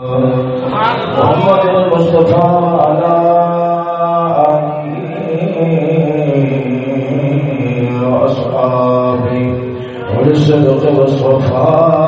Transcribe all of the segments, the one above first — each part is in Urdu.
محمد المصطفى على آله وأصحابه وللصدق والصفاء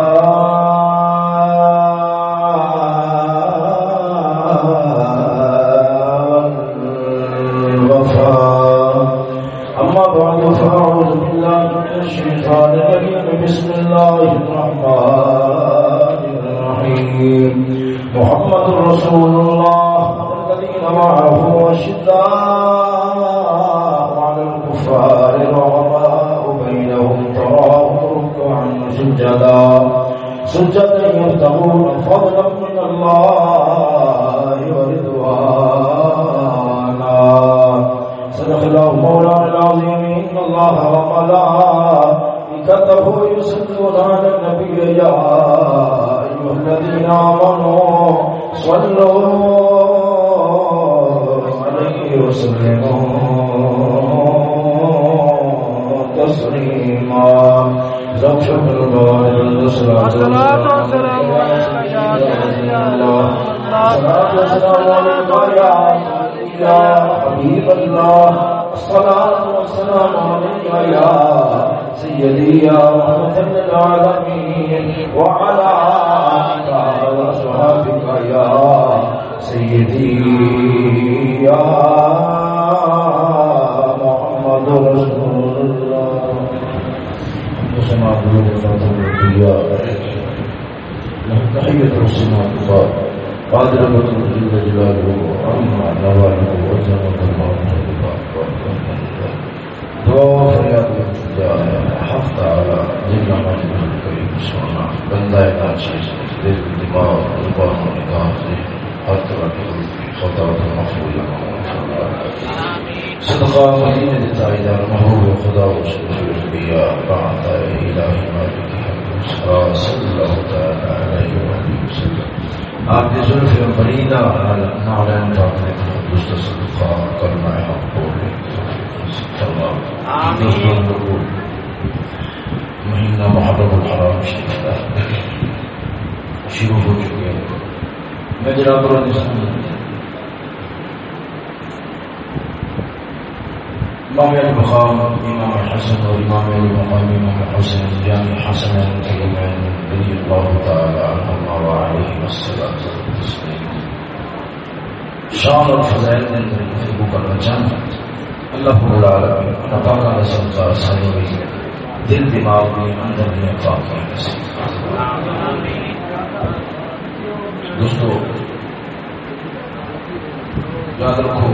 التجاہ سونا بندہ ناچیز دل دماغ زبان و نگاہ ہر طرح خطا و مفعول صدقہ مدینہ محبوب خدا و بعد الہی مالک صلی اللہ تعالی علیہ وسلم آپ نے ظلف مریدہ نعلین پاکنے دوست صدقہ کرنا ہے حق بولے مہینہ محرم الحرام شریف شروع ہو چکے ہیں۔ میں جناب امام البخام امام الحسن اور امام المقام امام حسن، جامع حسن رضی اللہ تعالی عنہ وعلیہ الصلاۃ والتسلیم شان اور فضائل کے اندر گفتگو کرنا چاہتا ہوں اللہ رب العالمین عطا کا رسم کا سنی ہوئی دل دماغ میں، اندر میں پاک دوستو، یاد رکھو،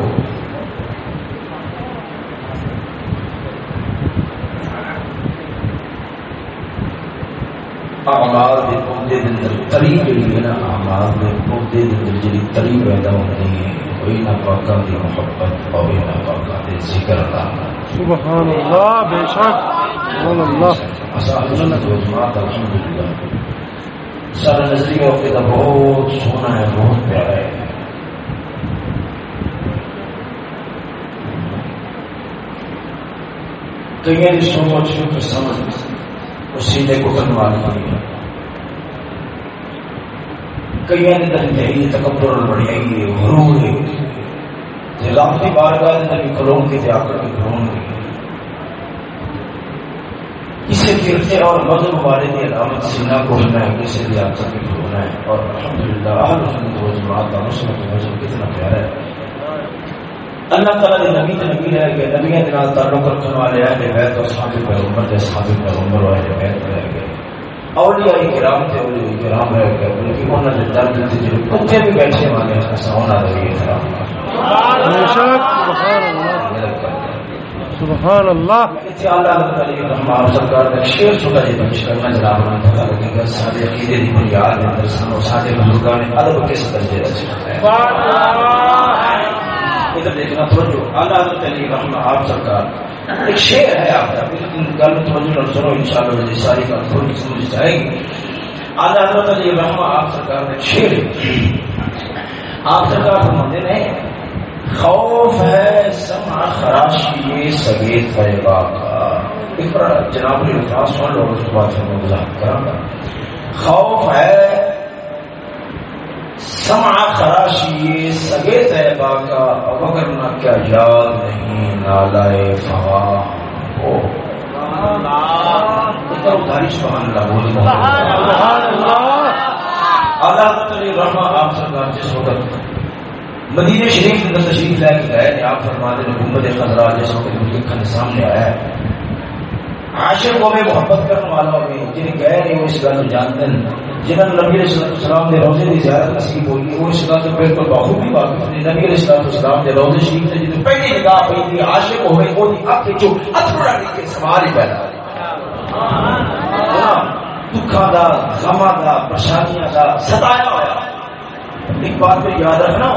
اعمال دے پودے دے اندر تری جڑی ہے نا، اعمال دے پودے دے اندر جڑی تری پیدا ہوندی ہے۔ وہی نہ پاکاں دی محبت اور نہ پاکاں دے ذکر اللہ سبحان اللہ بے شک سبحان اللہ اصحاب سنت و الحمدللہ سارا نظریہ کے دا بہت سونا ہے بہت پیارا ہے کئی سوچ فکر سمجھ سینے کو کروا لیا کئی انتہائی تکبر بڑی آئی غرور ہے کلون کے جا کر فرقے اور مذہب والے کی علامت ہے بھی آپ ہے اور جماعت کا مسلم کا مذہب کتنا پیارا ہے۔ اللہ تعالیٰ نے نبی تے رہ گئے نبی کے تعلق رکھنے والے اہل بیت اور صحابہ پیغمبر دے صحابہ پیغمبر والے بیت رہ گئے اولیاء کرام تے اولیاء کرام رہ گئے بلکہ انہاں دے درد تے جو کتے بھی بیٹھے والے ہیں سونا بے شک سبحان اللہ۔ سبحان اللہ۔ کہ اللہ تعالی رحمہ سرکار کا شیر چھوٹا جی پیش کرنا جناب نے پتہ لگے گا سارے عقیدے دی بنیاد ہے اندر سانو سارے بزرگاں نے ادب کس درجے رکھا ہے۔ سبحان اللہ۔ ادھر دیکھنا توجہ اللہ تعالی رحمہ آپ سرکار ایک شعر ہے آپ کا گل توجہ سنو ساری بات تھوڑی سمجھ جائے گی۔ رحمہ، آپ سرکار کا شعر ہے۔ آپ سرکار فرماتے ہیں، خوف ہے کا۔ ایک بڑا جناب الفاظ سن لو، اس کے بعد میں وضاحت کروں گا خوف ہے سمع خراشی سگے طیبہ کا مگر نہ کیا یاد نہیں نالائے فوا سبحان اللہ بول سبحان اللہ اللہ تعالی رحمہ آپ سرکار جس وقت مدینہ شریف تشریف لے کے گئے آپ فرما دے حکومت خزرا جس وقت سامنے آیا ہے عاشق ہوے محبت کرنے والا ہوے جن گئے نہیں، وہ اس گل جانتے ہیں جنہوں نے نبی علیہ السلام کے روزے کی زیارت نصیب ہوئی، وہ اس گل سے بالکل بخوبی واقف نے نبی علیہ السلام کے روزے شریف سے جن پہلی نگاہ ہوئی تھی عاشق ہوے وہ دی اکھ چو اتھڑا کے سوال ہی پیدا دکھا دا غما دا، پریشانیاں دا، ستایا ہوا۔ ایک بات پہ یاد رکھنا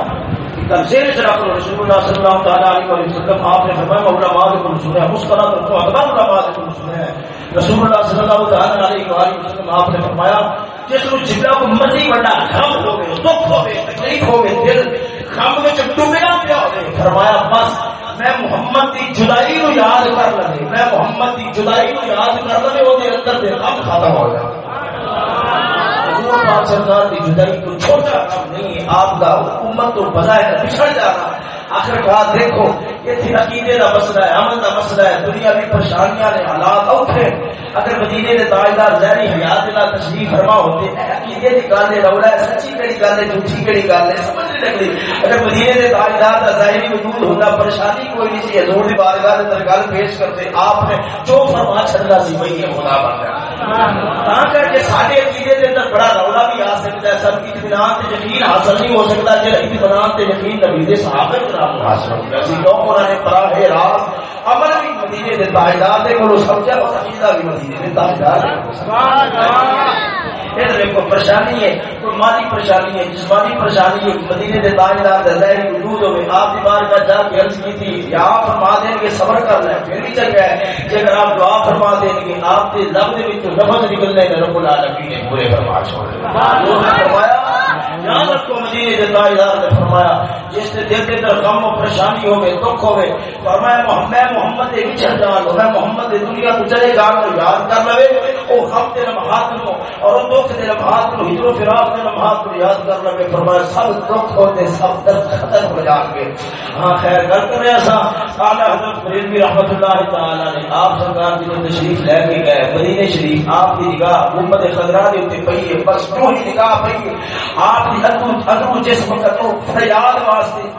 تنزیل سے رکھ رسول اللہ صلی اللہ تعالیٰ علیہ وسلم آپ نے فرمایا، مولا ماد کو سنا ہے مسکرا تو اکبر علماء کو سنا ہے۔ رسول اللہ صلی اللہ تعالیٰ علیہ وسلم آپ نے فرمایا، جس کو جتنا کو مرضی بڑا غم ہو گئے، دکھ ہو گئے، تکلیف ہو گئے، دل غم میں جب ڈوبیا پیا ہو گئے۔ فرمایا، بس میں محمد کی جدائی کو یاد کر لے میں محمد کی جدائی کو یاد کر لے وہ اندر دے غم ختم ہو جائے سرکار کی جدائی کو چھوٹا کام نہیں ہے آپ کا حکومت تو بظاہر پچھڑ جانا آخر کار دیکھو یہ عقیدے کا مسئلہ ہے عمل کا مسئلہ ہے دنیا کی پریشانیاں نے حالات اوکھے اگر مدینے کے تاجدار ظاہری حیات کا تشریف فرما ہوتے عقیدے کی گل ہے رولا ہے سچی کہڑی گل ہے جھوٹھی کہڑی گل ہے سمجھ نہیں لگتی اگر مدینے کے تاجدار کا ظاہری وجود ہوتا پریشانی کوئی نہیں سی حضور کی بارگاہ اندر گل پیش کرتے آپ نے جو فرما چھڑنا سی وہی ہے، خدا بن کر کے سارے عقیدے کے اندر بڑا رولا بھی آ سکتا ہے، سب کی اطمینان سے یقین حاصل نہیں ہو سکتا جی اطمینان سے یقین نبی صحابہ کرام حاصل ہو گیا لوگ انہوں نے براہ راست عمل بھی مدینے کے تاجدار دے کو سمجھا اور عقیدہ بھی مدینے کے تاجدار دیکھو پریشانی ہے کوئی مالی پریشانی ہے جسمانی پریشانی ہے مدینے کے تاجدار ظاہری وجود ہوئے آپ دیوار کا جا کے عرض کی تھی کہ آپ فرما دیں گے صبر کر لیں پھر بھی چل گئے۔ کہ اگر آپ دعا فرما دیں گے آپ کے لب کے لفظ نکلنے کا رب العالمین نے پورے فرما چھوڑ فرمایا یاد رکھو مدینے کے تاجدار نے فرمایا، جس نے دل کے اندر غم و پریشانی ہو گئے دکھ ہو گئے فرمایا، میں محمد کے بچھڑ جان میں محمد کی دنیا کو چلے جان کو یاد کر لے وہ غم کے لمحات کو اور وہ دکھ کے لمحات کو ہجر و فراق کے لمحات کو یاد کر لے فرمایا، سب دکھ ہوتے سب درد ختم ہو جان گے۔ ہاں خیر کر کرے ایسا اعلیٰ حضرت فریدی رحمت اللہ تعالی نے آپ سرکار کی تشریف لے کے گئے مدینے شریف، آپ کی نگاہ حکومت خزرا کے اتنے پی ہے بس جو ہی نگاہ پی ہے؟ آپ کی ادو ادو جس وقت فریاد واسطے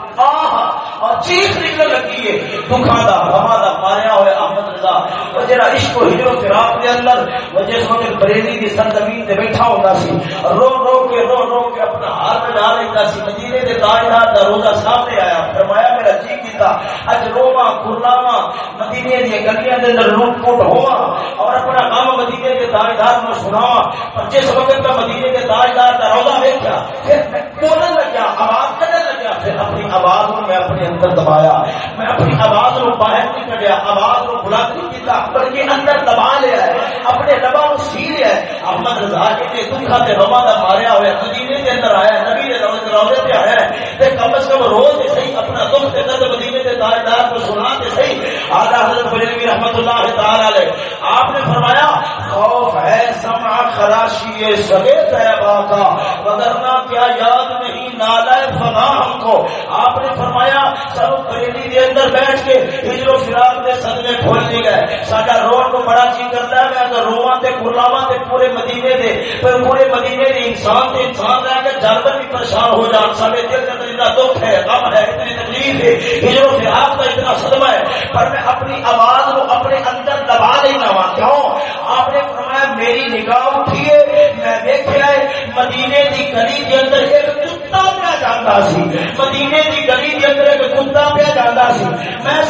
اور چیخ نکل لگی ہے۔ دکھا دا ہوا دا ماریا ہوئے احمد رضا۔ وہ جڑا عشق و ہجر و فراق دے اندر وہ جس وقت بریلی دی سرزمین تے بیٹھا ہوندا سی، رو رو کے رو رو کے اپنا ہاتھ ڈال لیتا سی، مدینے دے تاجدار دا روزہ سامنے آیا۔ فرمایا میرا جی کیتا، اج روواں، کھلاواں، مدینے دی گلیاں دے اندر لوٹ پوٹ ہوا اور اپنا غم مدینے دے تاجدار نو سناواں۔ پر جس وقت میں مدینے دے تاجدار دا روزہ ویکھیا، پھر میں بولن لگا آواز کرنے لگا پھر اپنی آواز میں اپنے اندر دبایا۔ میں اپنی آواز کو باہر نہیں کٹیا آواز کو بلند نہیں کیتا بلکہ اندر دبا لیا ہے اپنے لبا کو سی لیا ہے احمد رضا کے دکھا تے روا دا ماریا ہوا مدینے کے اندر آیا۔ نبی نے روزے روزے پہ آیا۔ تے کم از کم روز صحیح اپنا دکھ دے درد مدینے کے تاجدار کو سنا تے صحیح۔ اعلی حضرت بریلوی رحمت اللہ تعالی علیہ۔ آپ نے فرمایا، خوف ہے، سمع خراشی سگے طیبہ کا۔ وگرنہ کیا یاد نہیں نالائے فنا ہم کو۔ آپ نے فرمایا سب بریلی کے اندر بیٹھ کے ہجر و فراق کے صدمے کھول دی گئے۔ ساڈا روڈ کو بڑا چیز کرتا ہے، میں تو رواں تے کلاواں تے پورے مدینے دے پھر پورے مدینے دے انسان تے انسان رہ کے جانور بھی پریشان ہو جان سارے دل کے اندر اتنا دکھ ہے، غم ہے، اتنی تکلیف ہے۔ ہجر و فراق کا اتنا صدمہ ہے، پر میں اپنی آواز کو اپنے اندر دبا نہیں رہا کیوں؟ آپ نے فرمایا، میری نگاہ اٹھیے میں دیکھا ہے، مدینے کی گلی کے اندر ایک کتا پہ جانا سی۔ مدینے کی گلی کے اندر ایک کتا جانا سی۔ میں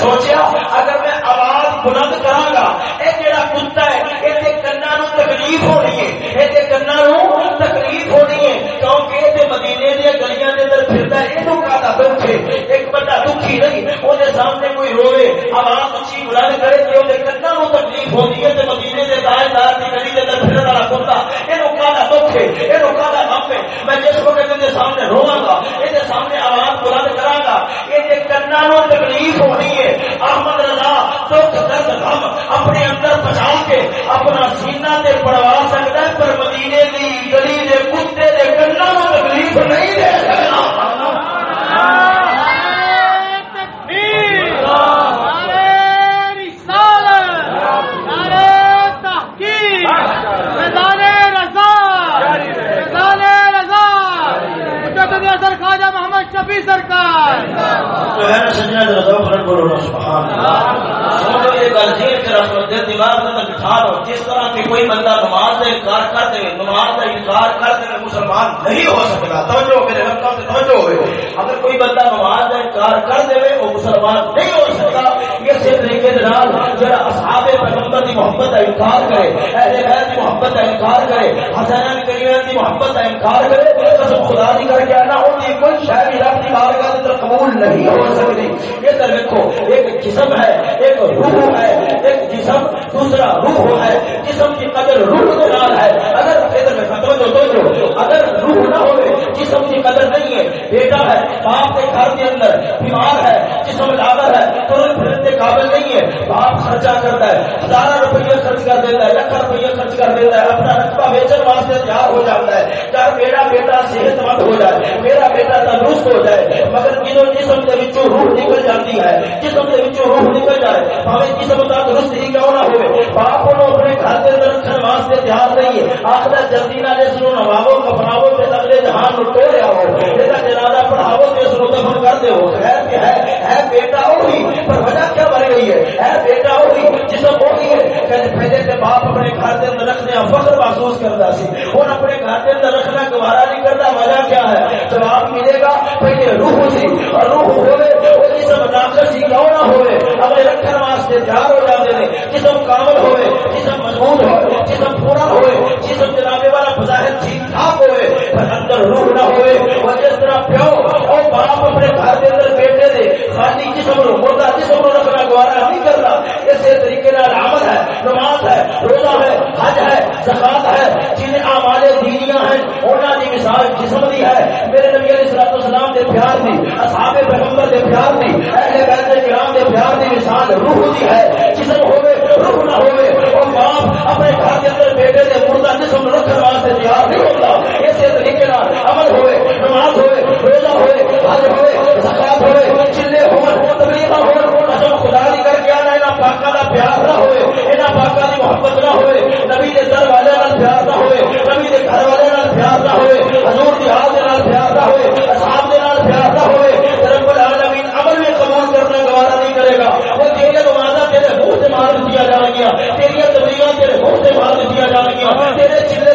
اگر میں آواز بلند کرا گا یہ جڑا کتا ہے یہ کنا تکلیف ہونی ہے۔ یہ کنا تکلیف ہونی ہے۔ کیونکہ یہ مدینے دیا گلیاں کے اندر پھرتا ہے یہ کا دکھ ہے۔ ایک بندہ دکھی نہیں وہ سامنے کوئی روے آواز اچھی بلند کرے تو کنا تکلیف ہوتی ہے تو مدینے کے دائیں دار کی گلی کے اندر پھرنے والا کتا یہ دکھ ہے یہ ہے میں جس وقت کے سامنے رواں گا سامنے آواز بلند کرا گا یہ کنا نو تکلیف ہونی ہے۔ احمد رضا دکھ درد غم اپنے اندر بچا کے اپنا سینہ تے پڑوا سکتا ہے، پر مدینے کی گلی دے کتے دے کنا نو تکلیف نہیں دے جو ہے نا سجنا ذرا فرق بولو نا سبحان اللہ سمجھو یہ گل جی کہ رسول دل دماغ میں بٹھا لو جس طرح کہ کوئی بندہ نماز کا انکار کر دے نماز کا انکار کر دے مسلمان نہیں ہو سکتا۔ توجہ میرے رقم سے، توجہ ہوئے۔ اگر کوئی بندہ نماز کا انکار کر دے، وہ مسلمان نہیں ہو سکتا۔ یہ سے طریقے کے جڑا اصحاب پیغمبر کی محبت کا انکار کرے، اہل بیت کی محبت کا انکار کرے حسین کریمہ کی محبت کا انکار کرے قسم خدا دی کر کے انا ان کی کوئی شے بھی رب کی بارگاہ کے قبول نہیں ہو سکتی۔ یہ در دیکھو، ایک جسم ہے، ایک روح ہے جسم دوسرا روح ہے۔ جسم کی قدر روح کے نال ہے۔ اگر میں توجہ توجہ اگر روح نہ ہو جسم کی قدر نہیں ہے۔ بیٹا ہے، باپ کے گھر کے اندر بیمار ہے، جسم لاگر ہے، تو قابل نہیں ہے۔ باپ خرچہ کرتا ہے ہزار روپیہ خرچ کر دیتا ہے لاکھ روپیہ خرچ کر دیتا ہے، اپنا رقبہ بیچن واسطے تیار ہو جاتا ہے۔ چاہے میرا بیٹا صحت مند ہو جائے، میرا بیٹا تندرست ہو جائے، مگر جنہوں جسم کے بچوں روح نکل جاتی ہے، جسم کے بچوں روح نکل جائے ہمیں جسم تندرست ہی کیوں نہ ہوئے؟ باپ کو اپنے گھر کے اندر رکھنے واسطے تیار نہیں ہے۔ آخر جلدی نہ جس نو نوابو کفراو تے اگلے جہان نو ٹوریا ہو۔ جنازہ پڑھاو تے اس دفن کر دے ہو۔ خیر ہے ہے بیٹا وہی پر وجہ کیا بن گئی ہے؟ ہے بیٹا وہی جسم وہی ہے۔ پہلے تے باپ اپنے گھر اندر رکھنے فخر محسوس کرتا سی ہن اپنے گھر اندر رکھنا گوارا نہیں کرتا، وجہ کیا ہے؟ جواب ملے گا، پہلے روح سی اور روح وہ جسم ناقص ہی نہ اگلے واسطے تیار ہو جاتے ہیں جسم کامل جسم مضبوط جسم پورا جسم جنابے والا بظاہر ٹھیک ٹھاک ہوئے، پر اندر روح نہ ہوئے۔ جس طرح پیو اور باپ اپنے گھر کے اندر بیٹے دے خالی جسم رو مردہ جسم رو رکھنا، گوارا نہیں کرتا۔ اسی طریقے نال عمل ہے، نماز ہے، روزہ ہے، حج ہے زکات ہے جن اعمال دینیاں ہیں، انہاں دی مثال جسم دی ہے۔ میرے نبی علیہ الصلوۃ والسلام دے پیار دی، اصحاب پیغمبر دے پیار دی، اہل بیت کرام دے پیار دی مثال روح دی ہے۔ جسم ہوے روح نہ ہوے اور باپ اپنے گھر کے اندر بیٹے دے مردہ جسم رکھنے واسطے تیار نہیں ہوتا۔ اسی طریقے نال عمل ہوئے نماز ہوئے تیرے نمازاں تیرے منہ سے مار دیا جان گیا تیری تیرے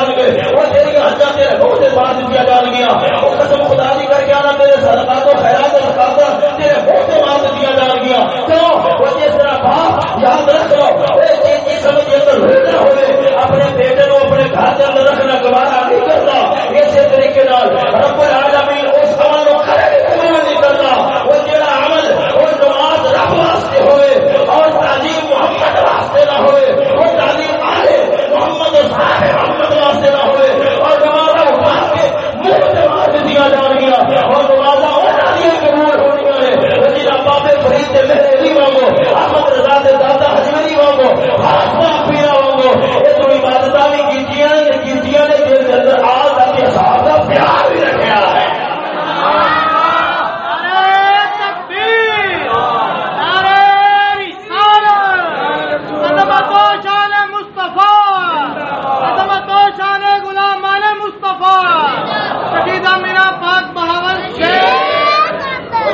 جان گئے اور تیری حجا تیرے منہ سے مار دیا جان گیا اور قسم خدا دی کر کے آنا تیرے صدقات و خیرات و زکات تیرے منہ سے مار دیا جان گیا کیوں اور جس طرح باپ یاد رکھ لو اے چیز کی سمجھ اندر روزہ ہوئے اپنے بیٹے کو اپنے گھر کے اندر رکھنا گوارا نہیں کرتا اسی طریقے نال رب العالمین اس عمل کو کرے قبول نہیں کرتا وہ جڑا عمل وہ نماز رب واسطے ہوئے اور تعلیم محمد واسطے نہ ہوئے وہ تعلیم آلے محمد صاحب محمد واسطے نہ ہوئے اور نمازہ اٹھا کے منہ سے مار دیا جان گیا اور نمازہ اٹھا دیا قبول ہو گیا ہے وہ جی بابے فرید دے میرے نہیں مانگو احمد رضا دے دادا حجمری مانگو ہاتھ پیرا مانگو یہ تو عبادت بھی کیتیاں نے کیتیاں نے دل کے اندر آ کے صاحب کا پیار بھی رکھا ہے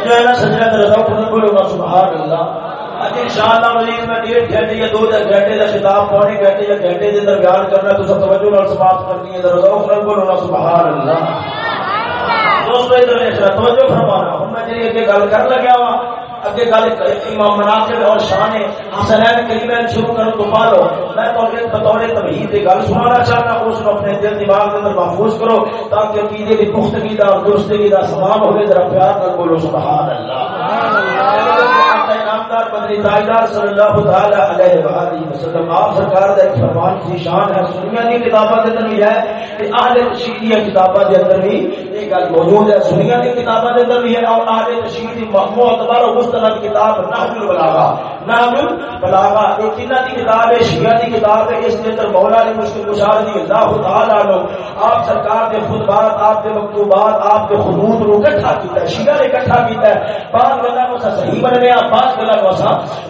جو ہے نا سجنا رضا خود بولو گا سبحان اللہ اج ان شاء اللہ مزید میں ڈیڑھ گھنٹے یا دو گھنٹے کا خطاب پونے گھنٹے یا گھنٹے کے اندر بیان کرنا تو سب توجہ نال سماپت کرنی ہے رضا خود بولو گا سبحان اللہ دوستو ادھر توجہ فرمانا ہوں میں جی اگے گل کر لگیا وا اگے گل امام مناقب اور شان حسنین کریمین شروع کرو تو پالو میں تو بطور تمہید کی گل سنانا چاہتا ہوں اس کو اپنے دل دماغ کے اندر محفوظ کرو تاکہ عقیدے کی پختگی کا اور درستگی کا سمام ہوئے، ذرا پیار کر بولو سبحان اللہ نامدار بدری تاجدار صلی اللہ تعالی علیہ وآلہ وسلم، آپ سرکار دا ایک فرمان کی شان ہے۔ سنیا دی کتاباں دے اندر بھی ہے کہ اہل تشریح دی کتاباں دے اندر بھی یہ گل موجود ہے۔ سنیا دی کتاباں دے اندر بھی ہے اور اہل تشریح دی معتبر و مستند کتاب نحو البلاغہ نام بلاغا یہ کنہ دی کتاب ہے، شیعہ دی کتاب ہے، اس کے اندر مولا علی مشکل کشار دی اللہ تعالی لو آپ سرکار دے خطبات آپ دے مکتوبات، آپ دے خطوط رو اکٹھا کیتا ہے، شیعہ نے اکٹھا کیتا ہے۔ بعد اللہ کو صحیح بن گیا بعض گلاں کو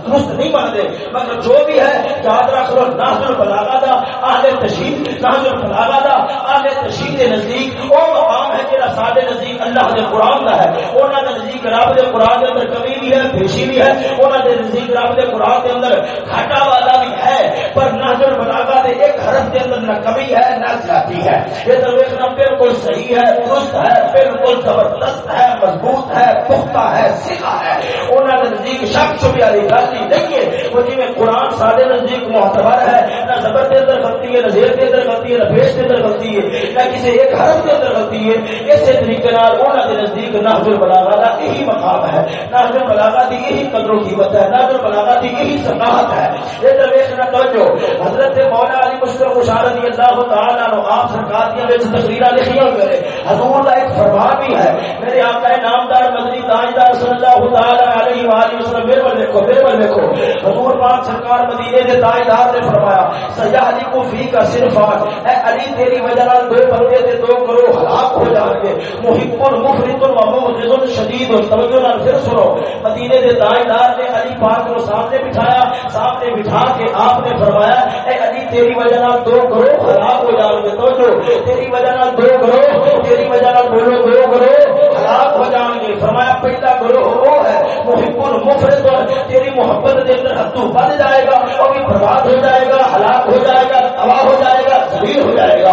درست نہیں بنتے مگر جو بھی ہے، یاد رکھ لو ناظر بلاغا دا، اہل تشہیر ناظر بلاغا دا، اہل تشہیر دے نزدیک او مقام ہے جڑا سارے نزدیک اللہ دے قرآن دا ہے۔ انہاں دے نزدیک رب دے قرآن دے اندر کمی بھی ہے، پیشی بھی ہے۔ انہاں دے نزدیک رب دے قرآن دے اندر گھاٹا والا بھی ہے۔ پر ناظر بلاغا نے ایک حرف کے اندر نہ کمی ہے، نہ زیادتی ہے۔ یہ درویشنا بالکل صحیح ہے، درست ہے بالکل زبردست ہے، مضبوط ہے، پختہ ہے، سکھا ہے۔ انہوں نے نزدیک شک چھپی والی غلطی نہیں ہے۔ وہ جی میں قرآن سارے نزدیک معتبر ہے، نہ زبر کے اندر غلطی ہے، نہ زیر کے اندر غلطی ہے، نہ پیش کے اندر غلطی ہے، نہ کسی ایک حرف کے اندر غلطی ہے۔ اسی طریقے انہوں کے نزدیک نحضر بلاغا کا یہی مقام ہے۔ نحضر بلاغا کی یہی قدر و قیمت ہے نحضر بلاغا کی یہی سماحت ہے۔ یہ درویشنا توجہ، حضرت مولا علی مشکل مشارت اللہ تعالیٰ آپ سرکار دیا تقریر لکھی ہوئے حضور کا ایک فرمان بھی ہے۔ میرے آقا نامدار مدنی تاجدار صلی اللہ تعالی علیہ وآلہ وسلم، میرے پر دیکھو، میرے پر دیکھو۔ حضور پاک سرکار مدینے کے تاجدار نے فرمایا سیاحتی کو فی کا صرف آج اے علی، تیری وجہ نال دو بندے تے دو کرو ہلاک ہو جان گے۔ محب مفرط و مغرض شدید توجہ نال پھر سنو۔ مدینے کے تاجدار نے علی پاک کو سامنے بٹھایا۔ سامنے بٹھا کے آپ نے فرمایا، اے علی، تیری وجہ نال دو کرو ہلاک ہو جان گے۔ توجہ، تیری وجہ نال دو کرو تیری وجہ نال بولو دو کرو ہلاک ہو جان گے۔ فرمایا، پہلا کرو وہ ہے۔ محب المفرد تیری محبت کے اندر حدو بن جائے گا اور بھی برباد ہو جائے گا، ہلاک ہو جائے گا، تباہ ہو جائے گا۔ ذلیل ہو جائے گا۔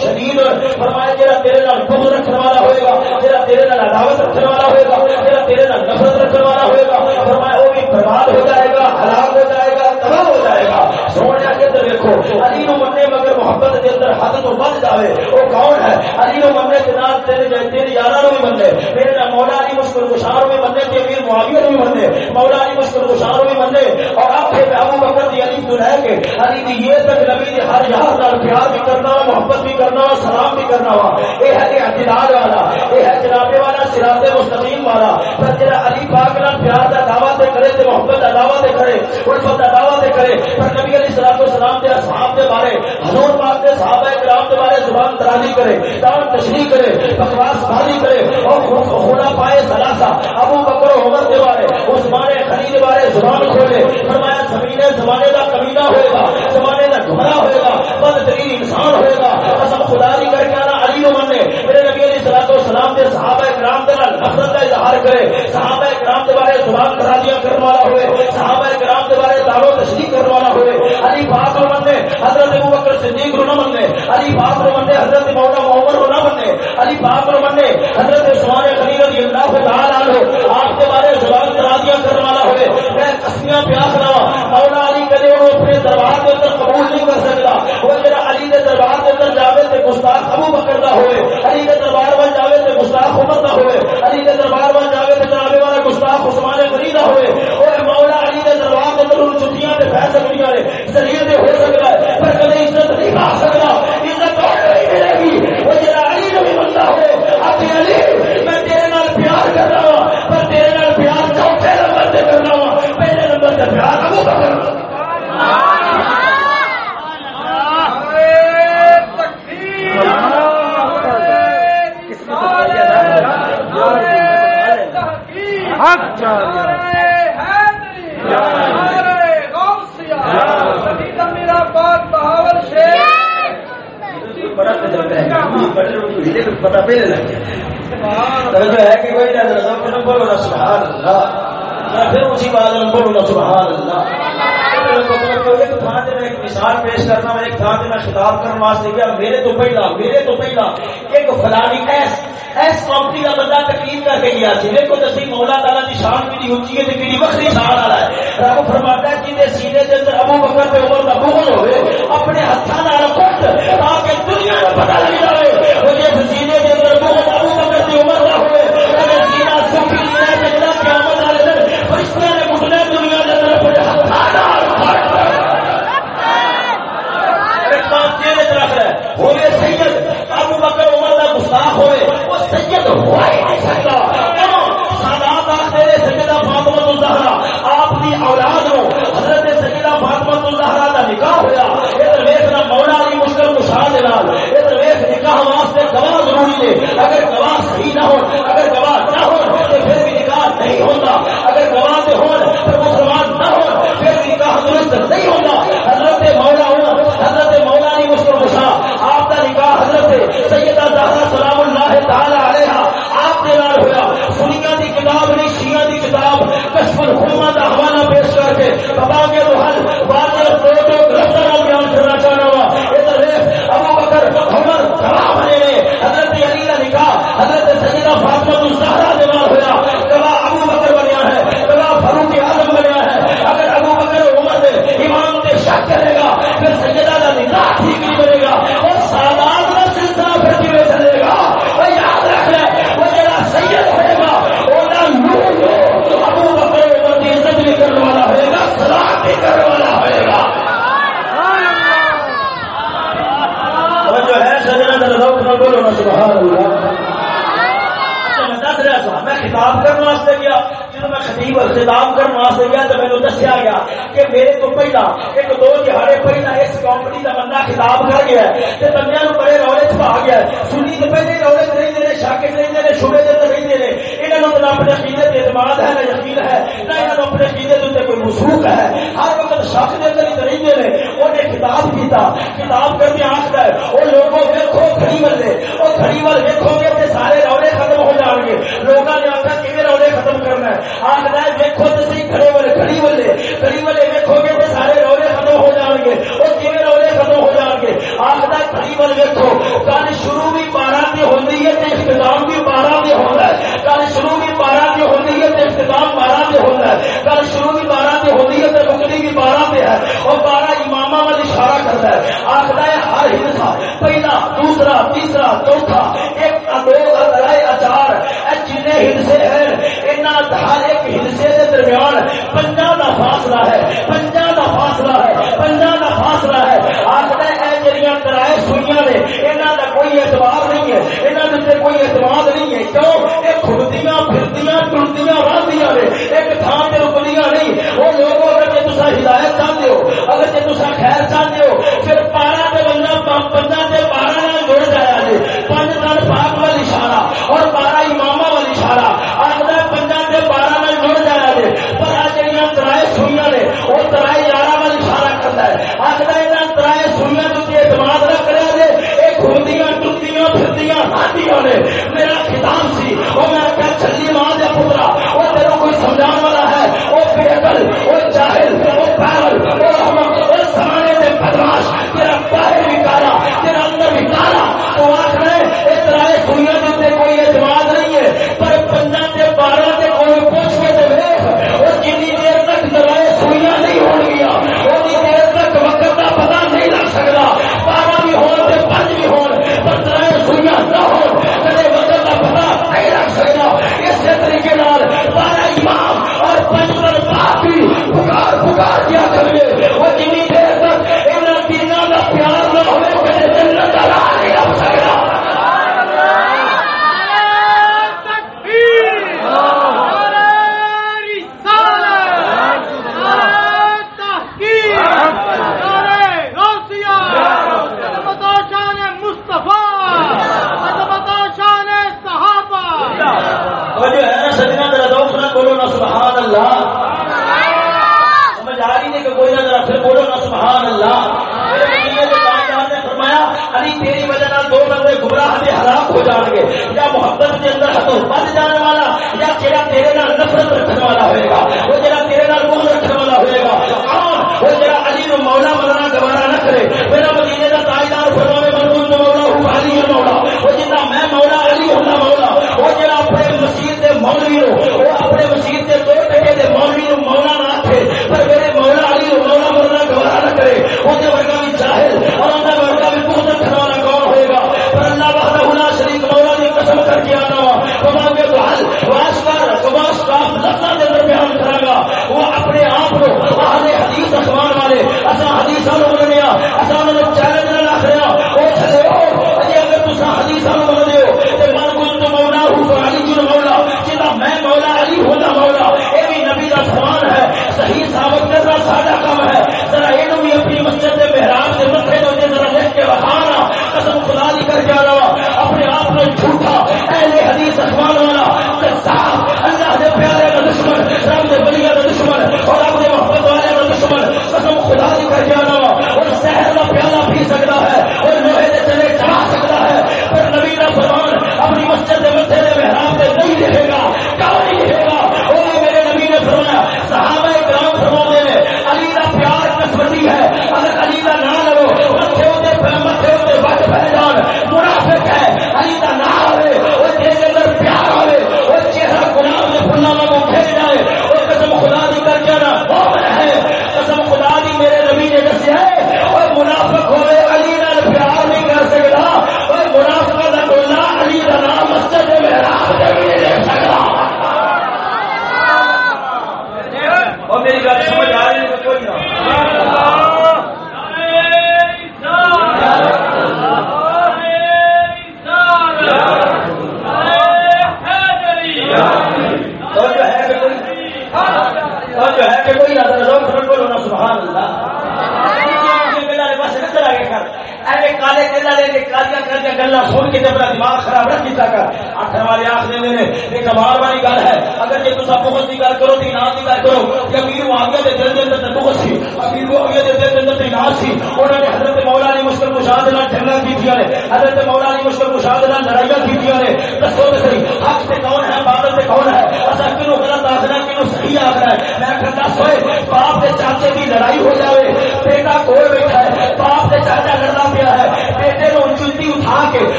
شدید فرمایا جرا تیرے نال بغض رکھنے والا ہوئے گا جرا تیرے نال عداوت رکھنے والا ہوئے گا جرا تیرے نال نفرت رکھنے والا ہوئے گا۔ فرمایا وہ بھی برباد ہو جائے گا ہلاک ہو جائے گا، تباہ ہو جائے گا۔ سونے کے علی نو مننے مگر محبت کے اندر حد تو بن جائے وہ کون ہے؟ علی نو مننے کے نام تیرے تیرے یارہ نو بھی مننے، میرے نام مولا علی مشکل کشار بھی مننے تے امیر معاویہ بھی مننے، مولا علی مشکل کشار بھی مننے، اور آپ کے ابو بکر دی علی تو رہ کے علی دی یہ تک نبی دی ہر یار نال پیار بھی کرنا، محبت بھی کرنا، سلام بھی کرنا وا۔ اے ہے اعتدال والا، اے ہے جناب والا، صراط مستقیم والا۔ پر جڑا علی پاک نال پیار دا دعویٰ تے کرے تے محبت دا دعویٰ تے کرے الفت دا دعویٰ تے کرے، پر نبی علیہ الصلوۃ والسلام دے اصحاب دے بارے، حضور پاک دے صحابہ کرام کے بارے زبان درازی کرے، دان تشریح کرے، بکواس بازی کرے، اور خدا پائے سلاسا ابو بکر عمر کے بارے، عثمان خلی کے بارے زبان کھولے، فرمایا زمین زمانے کا کمینہ ہوئے گا، زمانے کا گھمرا ہوئے گا بد ترین انسان ہوئے گا، قسم خدا دی کر کے آنا علی و مننے میرے نبی علیہ الصلوۃ والسلام دے صحابہ کرام دے نال نفرت کا اظہار کرے، صحابہ کرام کے بارے زبان درازیاں کرنے والا ہوئے، صحابہ کرام کے بارے دعوت تشریح کرنے والا ہوئے علی پاک و مننے حضرت ابو بکر صدیق رو نہ مننے علی پاک رو مننے حضرت مولا محمد رو نہ مننے علی پاک رو مننے حضرت عثمان غنی رضی اللہ تعالی عنہ آپ کے بارے زبان درازیاں کرنے والا ہوئے۔ میں قسمیاں پیاس رہا مولا علی کدے وہ اپنے دربار کے اندر قبول نہیں کر سکتا۔ وہ جڑا علی دے دربار کے اندر جاوے تے گستاخ ابو بکر دا ہوئے، علی دے دربار وچ جاوے تے گستاخ عمر دا ہوئے، علی دے دربار وچ جاوے تے جناب والا گستاخ عثمان غنی دا ہوئے۔ اوے مولا علی دے دربار کے اندر چھٹیاں تے پھیل سکدیاں نے ذریعے تے ہو سکدا ہے پر کدے عزت نہیں پا سکدا عزت اور نہیں ملے گی وہ جڑا علی نبی بندہ ہو اپنے علی میں تیرے نال پیار کر رہا ہوں پر تیرے نال پیار چوتھے نمبر تے کرنا وا پہلے نمبر تے پیار ابو بکر حق چاہیے پتا پہلے لگ گیا توجہ ہے کہ کوئی نہ بولو نا سبحان اللہ پھر اسی بات میں بولو سبحان اللہ۔ ایک مثال پیش کرنا، میں ایک میں خطاب کرنے واسطے گیا میرے تو پہلا، میرے تو پہلا، ایک فلانی ایس ایس کمپنی کا بندہ کر کے گیا سی مولا تعالیٰ کی شان اونچی ہے شان والا ہے۔ رب فرماتا ہے کہ سینے کے اندر ابو بکر عمر کا بغل ہوئے، اپنے ہاتھوں نال کٹ بارہ کی بارہ کی ہے اور بارہ امامہ کرتا ہے۔ آخر ہے ہر ہندسا پہلا، دوسرا، تیسرا، چوتھا، ایک، دو اچار جن ہندسے کوئی نہیں ہے کوئی اعتماد نہیں ہے۔ ایک تھان سے نہیں۔ وہ لوگ ہدایت چاہتے ہو، اگر جی تصا خیر چاہتے ہو، پھر پارا بندہ بندہ میرا خطاب سی اور میں نے کہا، چلی پترا وہ سمجھان والا ہے؟ وہ بے وہ جاہل وہ بدماش، تیرا باہر بھی کالا تیرا اندر بھی کالا تو آخر اس طرح دنیا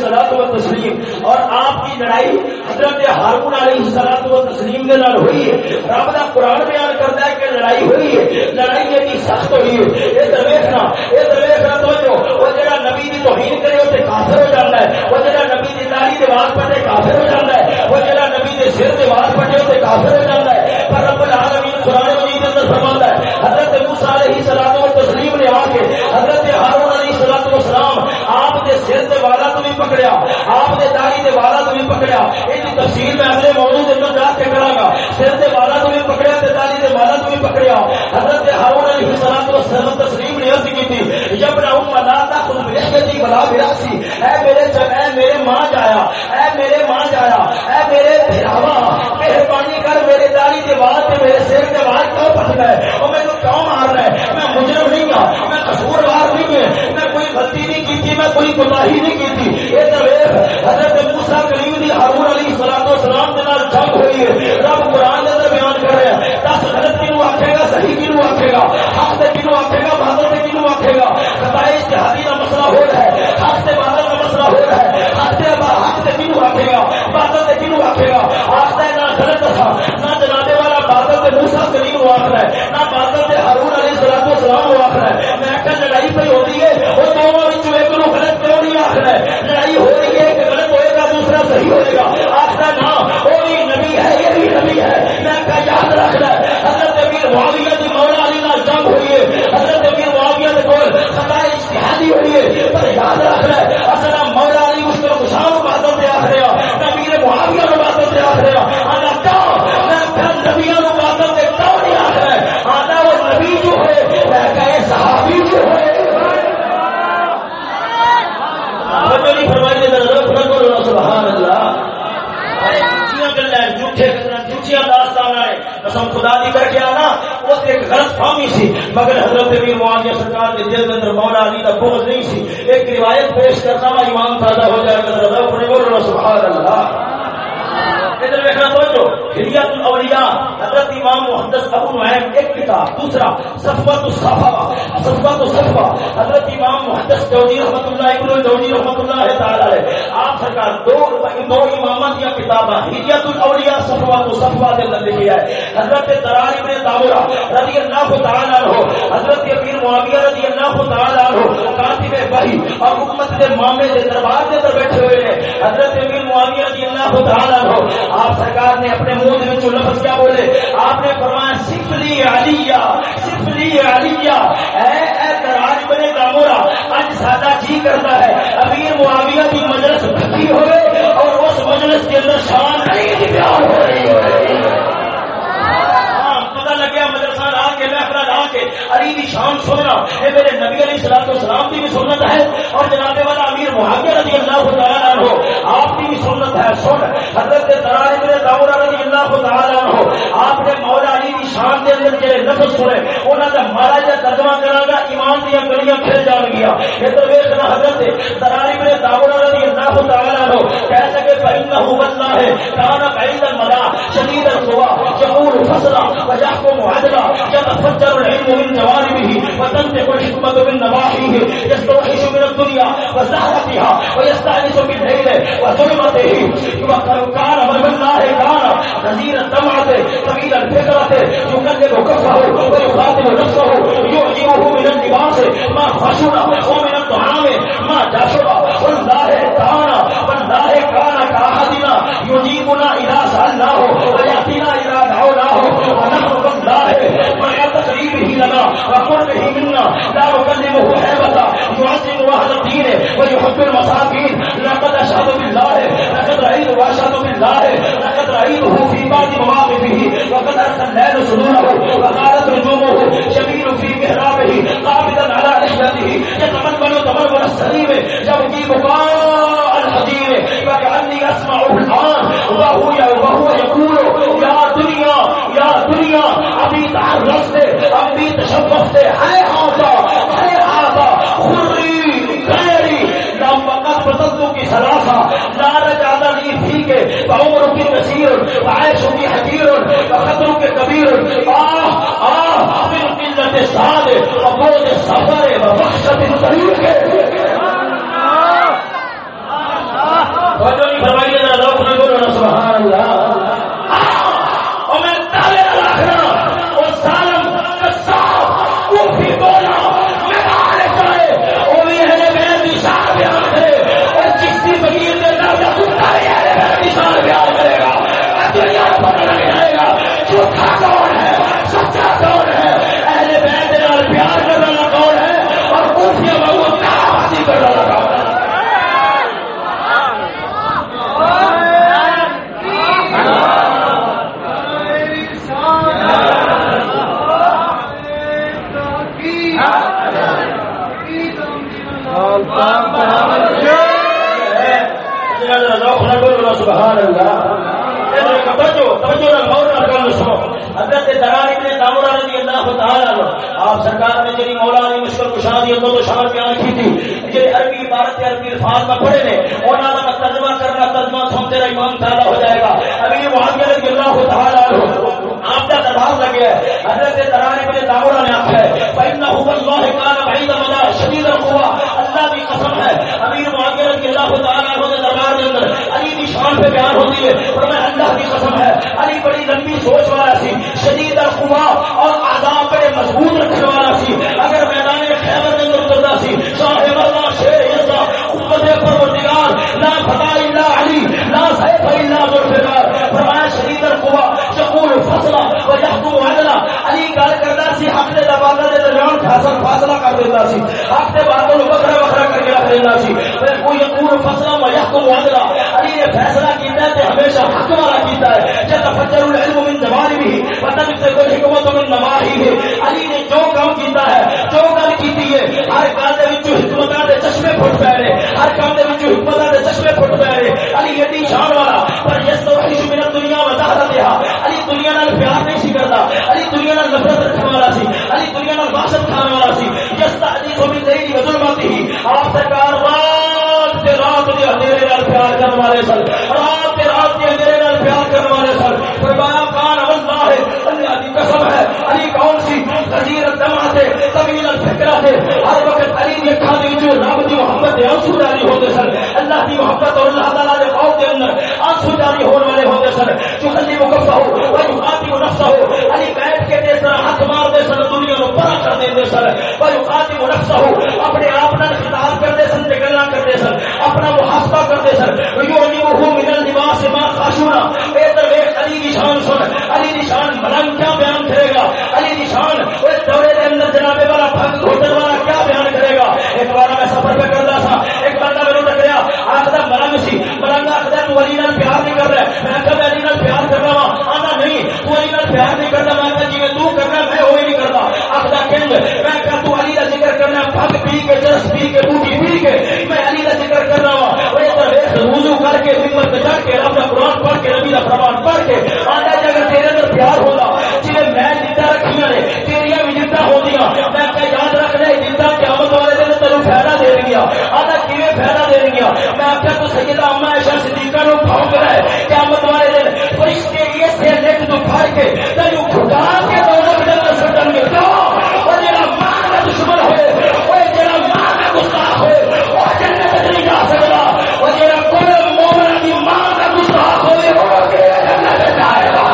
سلاط و تسلیم۔ اور آپ کی لڑائی حضرت ہارون علیہ سلاط و تسلیم کے نال ہوئی ہے۔ رب کا قرآن بیان کرتا ہے کہ لڑائی ہوئی ہے۔ لڑائی اتنی سخت ہوئی ہے۔ یہ درویشنا یہ درویشنا تو جو وہ جڑا نبی کی توہین کرے اسے کافر ہو جاتا ہے۔ وہ جڑا نبی کی داڑھی کے وال پڑے کافر ہو جاتا ہے۔ وہ جڑا نبی کے سر کے وال پڑے اسے کافر ہو جاتا ہے۔ پر رب العالمین قرآن مجید اندر فرماتا ہے، حضرت موسا علیہ سلاط و تسلیم نے آ کے حضرت ہارون علیہ سلاط و سلام آپ کے سر کے والا تو بھی پکڑیا۔ آپ کے داری کے والا تو بھی پکڑیا۔ یہ تفصیل میں اگلے موضوع کے اندر جا کے کرا گا۔ سر کے والا تو بھی پکڑیا داری کے والا تو بھی پکڑیا۔ حضرت ہارون علیہ تسلیم نے عرض کی لا تاخذ ولا اے میرے اے میرے ماں جایا، اے میرے ماں جایا، اے میرے بھراوا مہربانی کر میرے داڑھی کے تے میرے سر کے کیوں اور میں کیوں مار رہا ہے؟ میں مجرم نہیں ہوں میں قصوروار نہیں ہوں میں کوئی غلطی نہیں کی تھی میں کوئی نہیں کی تھی یہ تو حضرت کریم دی ہارون علیہ الصلوۃ والسلام کے نال جنگ ہوئی ہے۔ رب قرآن بیان کر رہے ہیں دس غلط کینوں صحیح کینوں آکھے گا؟ حق سے کینوں آکھے گا؟ بادل سے کینوں آکھے گا؟ خطائے اشتہادی کا مسئلہ ہو رہا ہے۔ حق سے بادل کا مسئلہ ہو رہا ہے۔ حق سے حق سے کینوں آکھے گا؟ بادل سے کینوں آکھے گا؟ آخر ہے نہ غلط تھا، نہ جنابے والا بادل سے موسیٰ کریم آخر ہے، نہ بادل سے ہارون علیہ الصلوۃ والسلام کو آخر ہے۔ میں کہ لڑائی پہ ہوتی ہے، وہ دونوں وچوں ایک نو غلط کیوں نہیں آخر ہے؟ لڑائی ہو رہی ہے ایک غلط ہوئے گا، دوسرا صحیح ہوئے گا۔ آخر نہ، وہ بھی نبی ہے، یہ بھی نبی ہے۔ معاویہ کی مولا علی جنگ ہوئی ہے، حضرت امیر معاویہ کے کول خطا اجتہادی ہوئی ہے، پر یاد رکھنا ہے، اصل مولا علی اس کو گسام باتوں سے آخر ہے نبی معاویہ کو باتوں سے آخر ہے انا کیوں میں پھر نبیوں کو باتوں سے کیوں نہیں آخر ہے آنا وہ نبی جو ہے میں کہ صحابی جو ہے نہیں فرمائی دے رب کرو سبحان اللہ قسم خدا دی کر کے آنا اس ایک سی، مگر حضرت امیر معاویہ سرکار کے دل اندر مولا علی کا بوجھ نہیں سی۔ ایک روایت پیش کرتا وا ایمان تازہ ہو جائے گا رب نے بولو سبحان اللہ۔ ادھر دیکھنا توجہ ہدیت الاولیاء حضرت امام محدث ابو نعیم ایک کتاب، دوسرا صفوت الصفا صفوت الصفا۔ حضرت امام محدث جوزی رحمۃ اللہ ابن جوزی رحمۃ اللہ تعالی علیہ آپ سرکار دو دو امامت یا کتاباں ہلیت الاولیاء صفوت الصفا دے اندر لکھی ہے۔ حضرت درار ابن تامورہ رضی اللہ تعالی عنہ، حضرت امیر معاویہ رضی اللہ تعالی عنہ، کاتب وحی اور امت دے مامے دے دربار دے اندر بیٹھے ہوئے ہیں۔ حضرت امیر معاویہ رضی اللہ تعالی عنہ، آپ سرکار نے اپنے منہ میں جو لفظ کیا بولے آپ نے فرمایا صرف لی علیہ صرف لی علیہ. اے اے دراج بنے دامورا اج سادہ جی کرتا ہے۔ امیر معاویہ کی مجلس بھی ہوئے اور اس مجلس کے اندر شان نہیں بیان ہو رہی ہے ہاں، پتہ لگیا مدرسہ لا لا کے علی کی شان سننا۔ یہ میرے نبی علیہ الصلوۃ والسلام کی بھی سنت ہے۔ اور جناب والا امیر معاویہ رضی اللہ تعالی عنہ، آپ کی بھی سنت ہے۔ سن، حضرت درار ابن داؤد رضی اللہ تعالی عنہ، آپ نے مولا علی کی شان دے اندر جڑے لفظ سنے، انہاں دا مارا جا ترجمہ کرا گا ایمان دی گلیاں پھر جان گیا ادھر ویکھنا حضرت درار ابن داؤد رضی اللہ تعالی عنہ، کہہ سکے فإنه والله كان بعيد المدى شديد القوى يقول فصلا ويحكم عدلا۔ يتفجر العلم من جوانبه وتنطق الحكمة من نواحيه يستوحش من الدنيا وزهرتها ويستأنس بالليل وظلمته وقد كان من الله كان غزير الدمعة طويل الفكرة يكلم كفه ويخالف يعظم أهل الدين ويحب المساكين لقد أشهد بالله، لقد رأيت وأشهد بالله، لقد رأيته في بعض مواقفه. وقد أرسل الليل صدوره وقالت نجومه شبيل في محرابه، قابضا على لحيته يتمنمن تمنمن السليم، يبكي بكاء الحزين. وكأني أسمعه الآن، وهو وهو يقول، يا دنيا يا دنيا ابھی تعرض سے ابھی تشبہ سے ہے آتا ہے آتا غیری لم وقت کی سلاسا لا کی کثیر کی حقیر کے کبیر، آہ آہ من قلت ساد وقود سفر نہیں فرمائیے ذرا لوگ نہ بولو نا سبحان اللہ اور میں تالے نہ رکھنا اور سالم کساب وہ بھی بولا میں آنے چاہے وہ بھی ہے بہن کی شان بیان کرے اور جس کی فقیر کے در کا کتا ہے ہے بہن کی شان بیان کرے گا دنیا کو پتہ نہیں جائے گا جھوٹا کون ہے سچا کون ہے اہل بیت کے نال پیار کرنے والا کون ہے اور خوفیہ بہت کہاں حاصل کرنے والا کون ہے سبحان اللہ حضرت درار ابن داورہ رضی اللہ تعالی عنہ آپ سرکار نے جی مولا علی مشکل کشا دی تو شان بیان کی تھی۔ جی عربی عبارت عربی الفاظ میں پڑھے نے انہاں دا ترجمہ کرنا، ترجمہ سن تیرا ایمان تعالی ہو جائے گا۔ ابھی معاویہ رضی اللہ تعالی عنہ، آپ کا دربار لگے ہے۔ حضرت درار ابن داورہ نے آخر ہے۔ فإنه والله كان بعيد مدى شديد القوى اللہ کی قسم ہے امیر معاویہ رضی اللہ تعالی عنہ کے دربار کے اندر علی کی شان پہ بیان ہوتی ہے۔ اور میں اللہ کی قسم ہے، علی بڑی لمبی سوچ والا سی، شدید القوا اور عذاب بڑے مضبوط رکھنے والا سی۔ اگر میدان خیبر کے اندر اترتا سی، صاحب اللہ، شیر یزا قوت پروردگار، لا فتح الا علی، لا سیف الا ذوالفقار فرمایا، شدید القوا یقول فصلا و عدلا علی گل کردا سی، حق دے بادل دے درمیان فاصلہ فاصلہ کر دیتا سی۔ حق دے بادل وکھرا وکھرا کر کے رکھ دیتا سی۔ پھر کوئی یقول فصلا و عدلا علی نے فیصلہ کیتا ہے تے ہمیشہ حق والا کیتا ہے۔ جب تفجر العلم من جوانبه وتنطق الحكمة من نواحيه علی نے جو کام کیتا ہے، جو گل کیتی ہے، ہر گل دے وچ حکمتاں دے چشمے پھٹ پے نے۔ ہر کام دے وچ حکمتاں دے چشمے پھٹ پے نے۔ علی ایڈی شان والا، پر یستوحش من الدنيا وزهرتها علی دنیا نال پیار نہیں سی کردا علی دنیا نال نفرت رکھنے والا سی۔ علی دنیا نال وحشت کھانے والا سی۔ یستعجب من الليل وظلمته آپ سرکار واہ! رات رات دے اندھیرے نال پیار کرنے والے سن، رات رات دے اندھیرے نال پیار کرنے والے سن۔ فرمایا کان اللہ ہے اللہ دی قسم ہے، علی کون سی؟ غزیر الدمع سے طویل الفکرہ سے ہر وقت علی دی اکھاں دے وچ رب دی محبت دے انسو جاری ہوندے سن۔ اللہ دی محبت اور اللہ تعالی دے خوف دے اندر انسو جاری ہون والے ہوندے سن۔ جو علی مکفہ ہو و یقاتل نفسہ۔ ہو علی بیٹھ کے تے ہاتھ مار دے سن، دنیا نو پرا کر دے سن۔ کرتے سن، اپنا محاسبہ کرتے سن۔ یو علی وہ من النباس ما خاشونا اے درویش علی کی شان سن کیویں گیا میں آپ تو سیدہ اما ایشا صدیقہ نو بھونک رہا ہے قیامت والے دن فرشتے یہ سے لکھ تو پھڑ کے تینوں گھٹا کے دونوں کے اندر سٹن گے تو وہ جڑا ماں کا دشمن ہوئے وہ جڑا ماں کا گستاخ ہوئے وہ جنت نہیں جا سکتا وہ جڑا کوئی مومن کی ماں کا گستاخ ہوئے وہ جنت جائے گا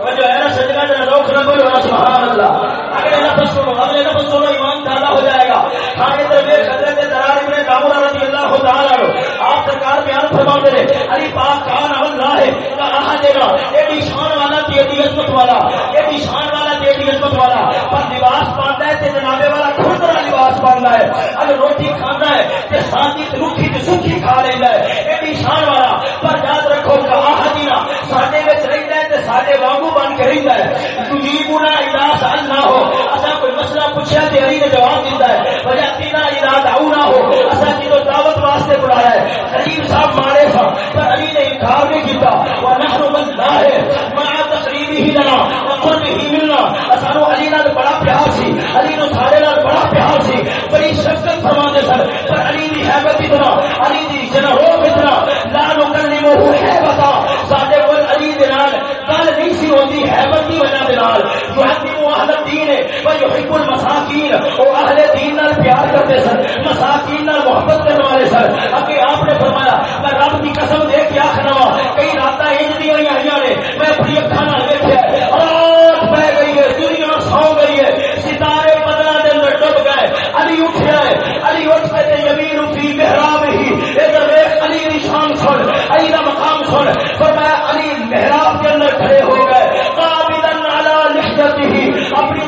وہ جو ہے نا سجنا جو روک نہ کوئی ہونا سبحان اللہ اگلے لفظ سنو اگلے لفظ سنو ایمان تازہ ہو جائے گا ہاں یہ تو بے حضرت درار ابن کامل رضی اللہ تعالی عنہ آپ سرکار بیان فرماتے ہیں علی پاک کان اللہ ہے کا آہا دینا ایڈی شان والا تے ایڈی عظمت والا ایڈی شان والا تے ایڈی عظمت والا پر لباس پاندا ہے تے جنابے والا کھردرا لباس پاندا ہے اگر روٹی کھانا ہے تے ساتھی تے روٹی تے سوکھی کھا لیندا ہے ایڈی شان والا پر یاد رکھو کہ آہا دینا ساڈے وچ رہندا ہے تے ساڈے وانگو بن کے رہندا ہے تجیبنا اذا سالنا ہو اسا کوئی مسئلہ پوچھا تے علی نے جواب دیندا ہے وجہ تینا اذا دعونا ہو اسا جدو دعوت واسطے بلایا ہے خلیل صاحب مارے تھا پر علی نے انکار نہیں کیتا ونحن من لا ہے مع تقریبه لنا وقربه ملنا اسانو علی نال بڑا پیار سی علی نو سارے نال بڑا پیار سی بڑی شفقت فرماتے سن پر علی دی حیبت اتنا علی دی جنہوب اتنا لا نکلمه حیبتا ساڈے کول علی دے نال گل نہیں سی ہوندی حیبت دی وجہ دے نال یحتم اہل الدین و یحب المساکین او اہل دین نال پیار کرتے سن، مساکین نال محبت کرنے والے سن۔ اگے آپ نے فرمایا، میں رب کی قسم دے کے آخنا وا، کئی راتاں انج دی ہوئی آئیاں نے میں اپنی اکھاں نال ویکھیا رات پہ گئی ہے، دنیا سو گئی ہے۔ ستارے بدلا دے اندر ڈب گئے۔ علی اٹھیا ہے۔ علی اٹھ کے یمین فی محراب ہی۔ ادھر دیکھ علی دی شان سن، علی دا مقام سن۔ فرمایا، علی محراب کے اندر کھڑے ہو گئے۔ قابلا علی لحیته اپنی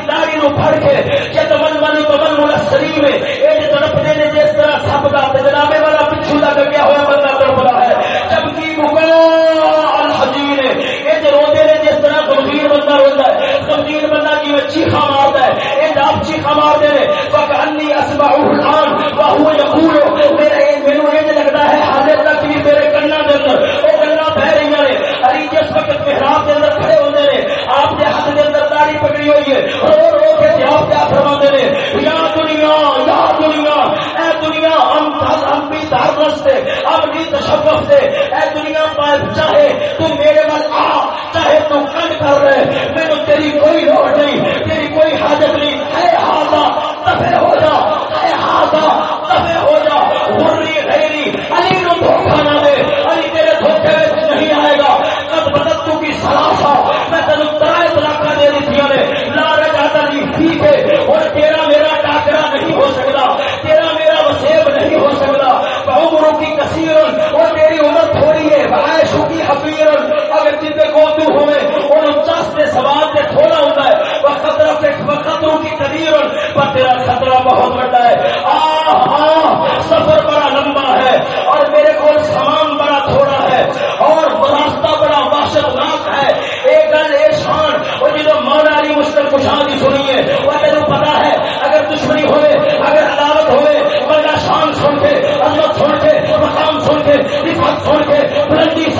پھڑ کے جد من من من من سلیم اے جے تڑپنے نے جس طرح سب دا تے جنابے والا پچھو دا گیا ہوا بندہ تڑپدا ہے۔ جب کی بکا الحزین اے جے نے، جس طرح غمگین بندہ روندا ہے غمگین بندہ کی چیخا ماردا ہے اے آپ چیخا مار دے فکانی اسمعه الان وهو يقول میرے مینوں یہ لگتا ہے، حاضر تک بھی میرے کنا دے اندر او گلاں بہ رہی نے۔ علی جس وقت محراب کے اندر کھڑے ہوندے نے، آپ کے ہاتھ کے اندر داڑھی پکڑی ہوئی ہے رو کیا نے یا دنیا یا دنیا اے دنیا ہم ہم بھی دارس سے سے اے دنیا چاہے تو میرے مل آ، چاہے تو کٹ کر رہے میرے تیری کوئی لوڑ نہیں، تیری کوئی حاجت نہیں۔ ہے کے چھوڑ کے بلندی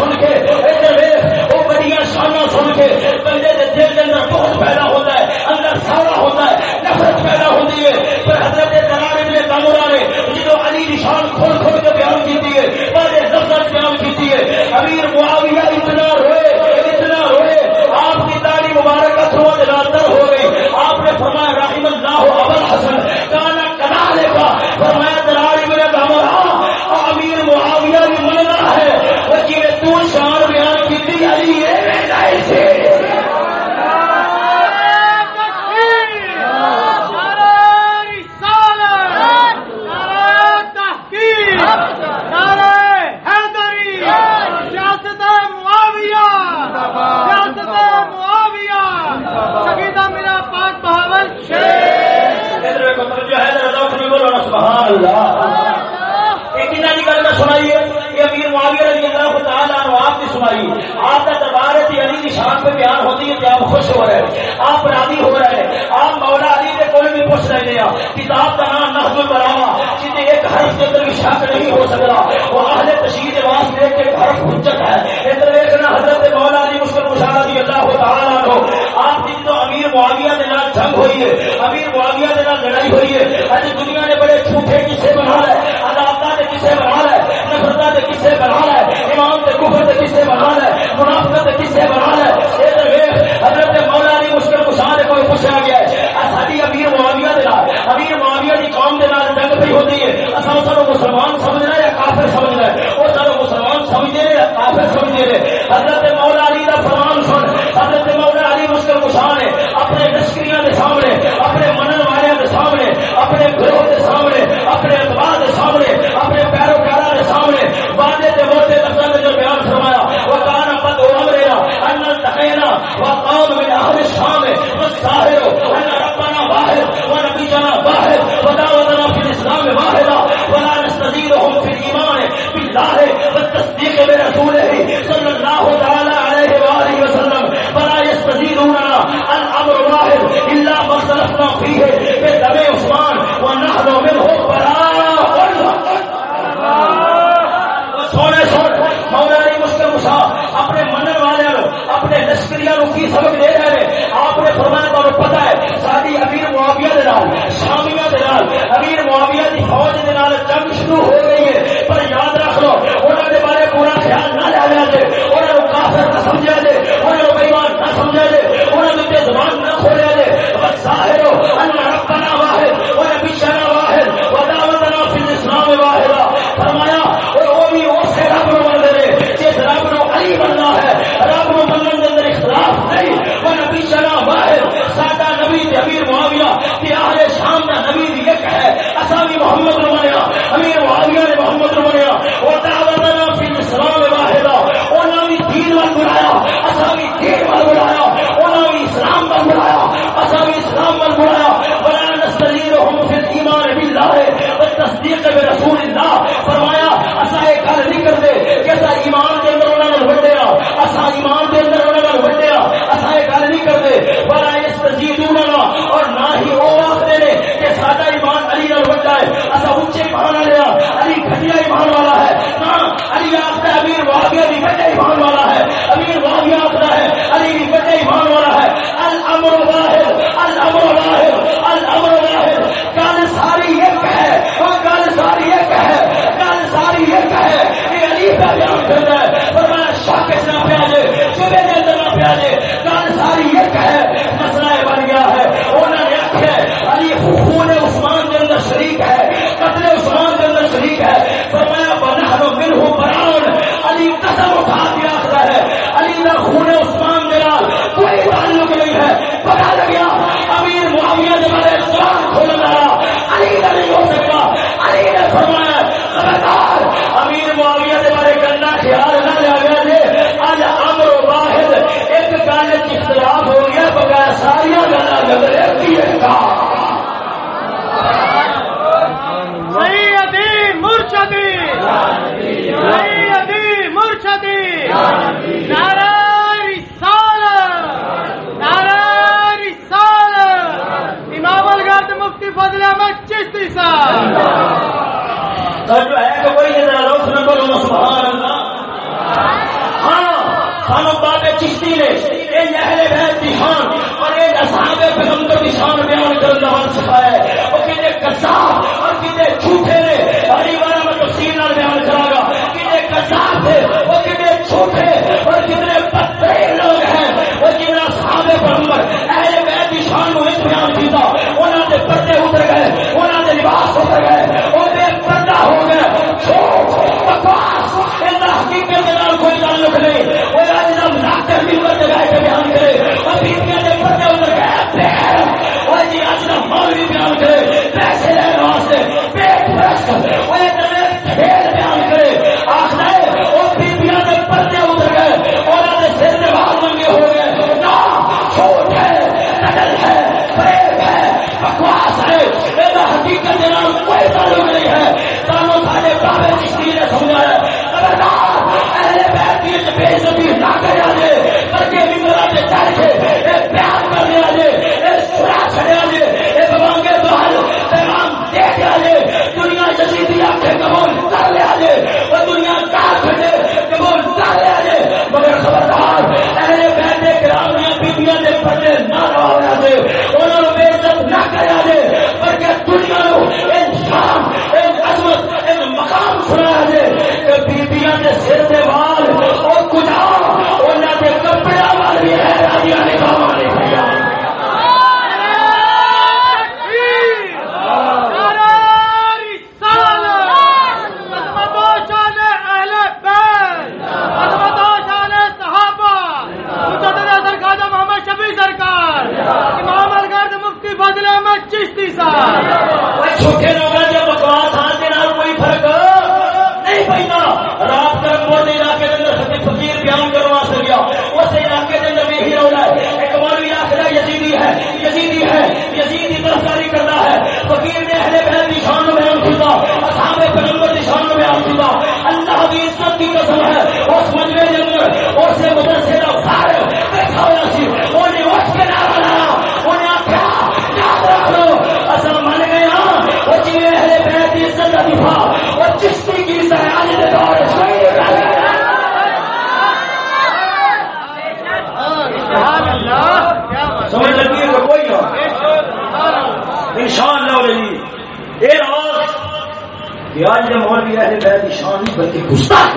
آج کے مولوی اہل بیت کی شان نہیں، بلکہ گستاخ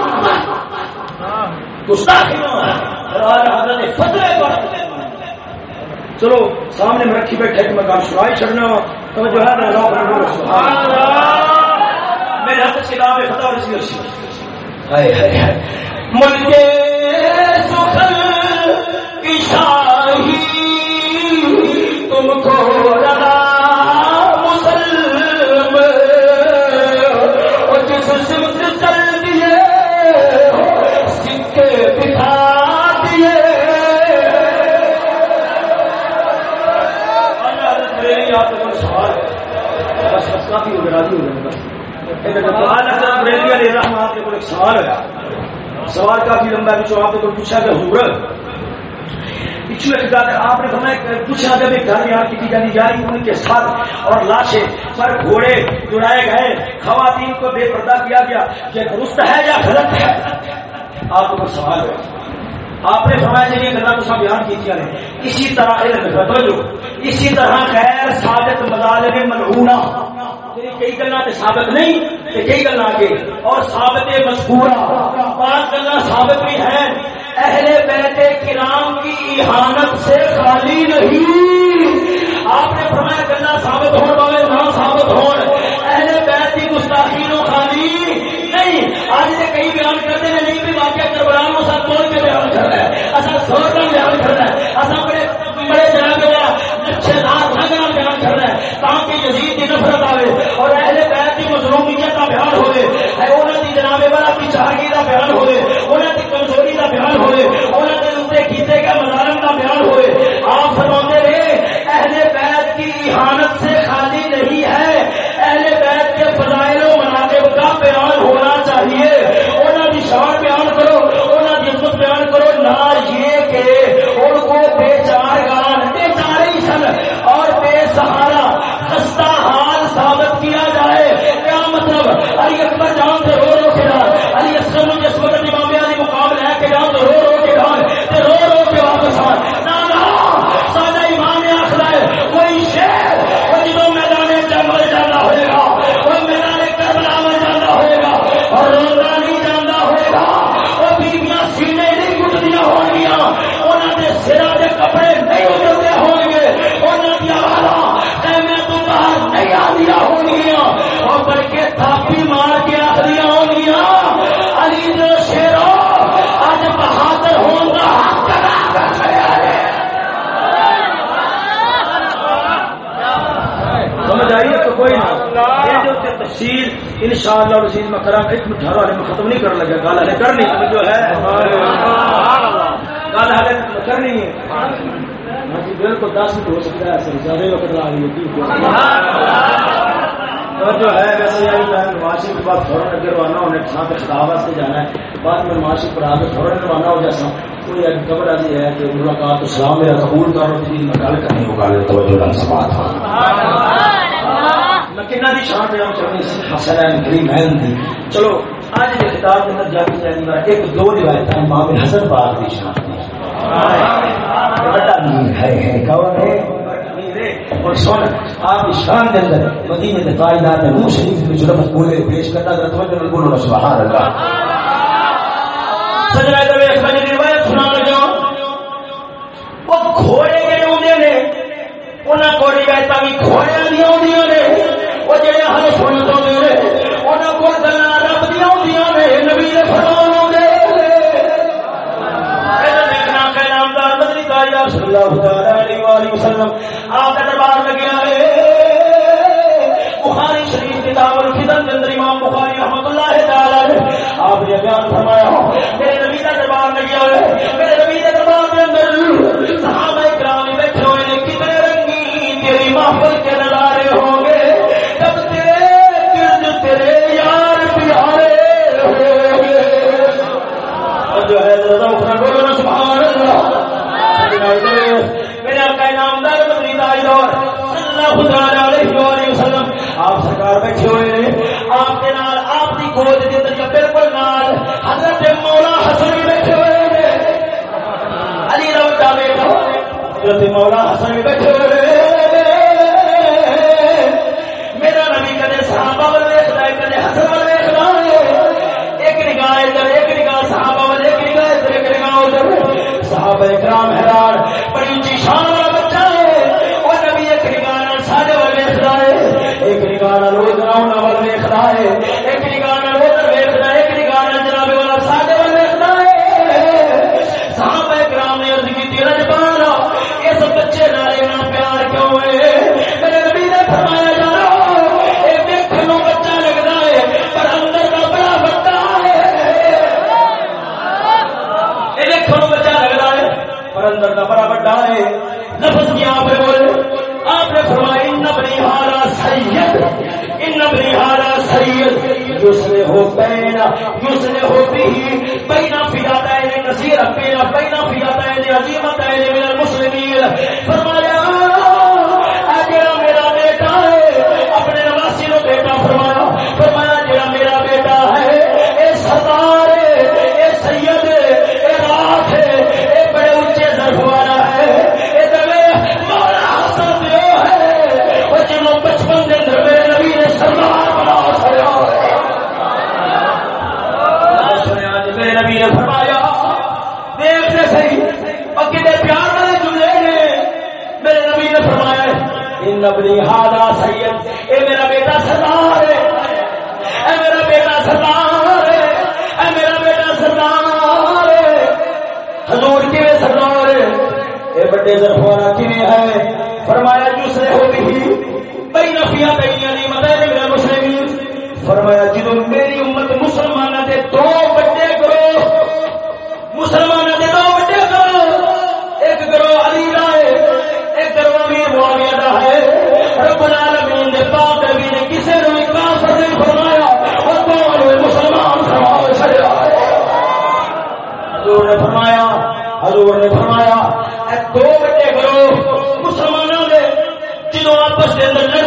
گستاخی حضرت پر چلو، سامنے میں رکھی بیٹھے کہ میں کام سنائی چڑھنا ہوں تو جو ہے نا میرے ہاتھ سے ہے فتح رسی رسی ہائے ملک سخل کی شاہی سوال ہے۔ سوال کافی لمبا ہے آپ نے کوئی پوچھا کہ حضور پچھو آپ نے فرمایا پوچھا جب ایک گھر یہاں کی جانی جا رہی ان کے ساتھ اور لاشیں پر گھوڑے جڑائے گئے۔ خواتین کو بے پردہ کیا گیا کہ درست ہے یا غلط ہے؟ آپ کو سوال ہے۔ آپ نے فرمایا جی یہ گلا تو بیان کی اسی طرح اسی طرح غیر ثابت مظالم ملعونہ۔ کئی گلا ثابت نہیں کئی گلا کے اور ثابت مذکورہ پانچ گلا ثابت بھی ہیں اہل بیت کرام کی احانت سے خالی نہیں۔ آپ نے فرمایا گلا ثابت ہونے والے نہ ثابت ہو اہل بیت کی گستاخی نو خالی نہیں۔ آج سے کئی بیان کرتے ہیں، نہیں بھی واقعہ کربلا نو سب توڑ کے بیان کر رہا ہے اصل زور کا بیان کر رہا ہے اصل بڑے بڑے جناب اچھے دار ڈھنگ بیان کر رہا ہے تاکہ یزید کی نفرت آئے اور اہل بیت کی مظلومیت کا بیان ہوئے ہے انہوں کی جناب والا کی چارگی کا بیان ہوئے انہوں کی کمزوری کا بیان ہوئے انہوں کے اتنے کیتے گئے مظالم کا بیان ہوئے آپ فرما رہے اہل بیت کی احانت سے خالی نہیں ہے اہل بیت کے فضائل و مناقب کا بیان ہونا چاہیے انہوں کی شان بیان کرو انہوں کی عزت بیان کرو نہ یہ کہ ان کو بے چار گان بے چار ہی سن اور بے سہارا خستہ حال ثابت کیا جائے۔ کیا مطلب؟ علی اکبر جان سے رو ان شاء اللہ رسید میں کرا ایک مٹھارا والے میں ختم نہیں کر لگا گال ہلے کرنی جو ہے گال ہلے کرنی ہے۔ ہاں جی، بالکل دس منٹ ہو سکتا ہے سر زیادہ وقت لا رہی جو ہے، ویسے معاشی کے بعد فوراً اگر روانہ ہونے تھان پہ خطاب واسطے جانا ہے۔ بعد میں معاشی پر کے فوراً روانہ ہو جیسا کوئی خبر ایسی ہے کہ ملاقات تو میرا قبول کرو جی میں گل کرنی وہ توجہ سوال کنا دی شان پہ ہم چاہتے ہیں حسن ہے کریم ہے۔ تھی چلو آج کے خطاب کے اندر جاتی جانی ایک دو روایت امام حسن پاک کی شان اور سن آپ شان کے اندر مدینے کے نے منہ شریف میں جو لفظ بولے پیش کرتا ہے توجہ بولو سبحان اللہ۔ سجنا ایک بجے روایت سنا لگا وہ گھوڑے کے ہوندے نے۔ انہاں کو روایتاں بھی گھوڑے دی ہوندیاں نے۔ وہ جڑے کو رب نے نبی فرمان صلی اللہ علیہ وسلم آپ کا دربار میں گیا ہے بخاری شریف کتاب الفتن کے اندر امام بخاری رحمۃ اللہ تعالی آپ نے بیان فرمایا میرے نبی کا دربار میں گیا ہے میرے نبی اللہ علیہ وسلم۔ آپ سرکار بیٹھے ہوئے ہیں۔ آپ کے نال، آپ کی گود کے اندر بالکل نال حضرت مولا حسن بھی بیٹھے ہوئے ہیں۔ علی رب کا بیٹا حضرت مولا حسن بھی بیٹھے ہوئے میرا نبی کدے صحابہ ول ویکھدا ہے، کدے حسن ول ویکھدا ہے۔ ایک نگاہ ادھر، ایک نگاہ صحابہ ول، ایک نگاہ ادھر، ایک نگاہ ادھر۔ صحابہ کرام حیران، بڑی اونچی شان ایک نگاہ روز نہ ول ویکھدا ہے۔ ایک نگاہ ادھر ویکھدا ہے ایک نگاہ جناب والا ساڈے ول ویکھدا ہے۔ صحابہ کرام نے عرض کی رج پانا اس بچے نال اتنا پیار کیوں ہے؟ میرے نبی نے فرمایا جانا اے دیکھن نو بچہ لگدا ہے، پر اندر دا بڑا بڑا ہے۔ اے دیکھن نو بچہ لگدا ہے، پر اندر دا بڑا بڑا ہے۔ لفظ کیا آپ نے بولے، آپ نے فرمایا ان بنی ہارا سید۔ ان ہارا سید یسلے ہو بینا یسلے ہو بھی بینا فیاتا ہے نصیر بینا بینا فیاتا ہے عظیمت ہے من المسلمین۔ فرمایا ان نبی سید، اے میرا بیٹا سردار ہے۔ اے میرا بیٹا سردار ہے۔ اے میرا بیٹا سردار ہے۔ حضور کی سردار ہے؟ اے بڑے ظرفوانا کی ہے؟ فرمایا دوسرے ہو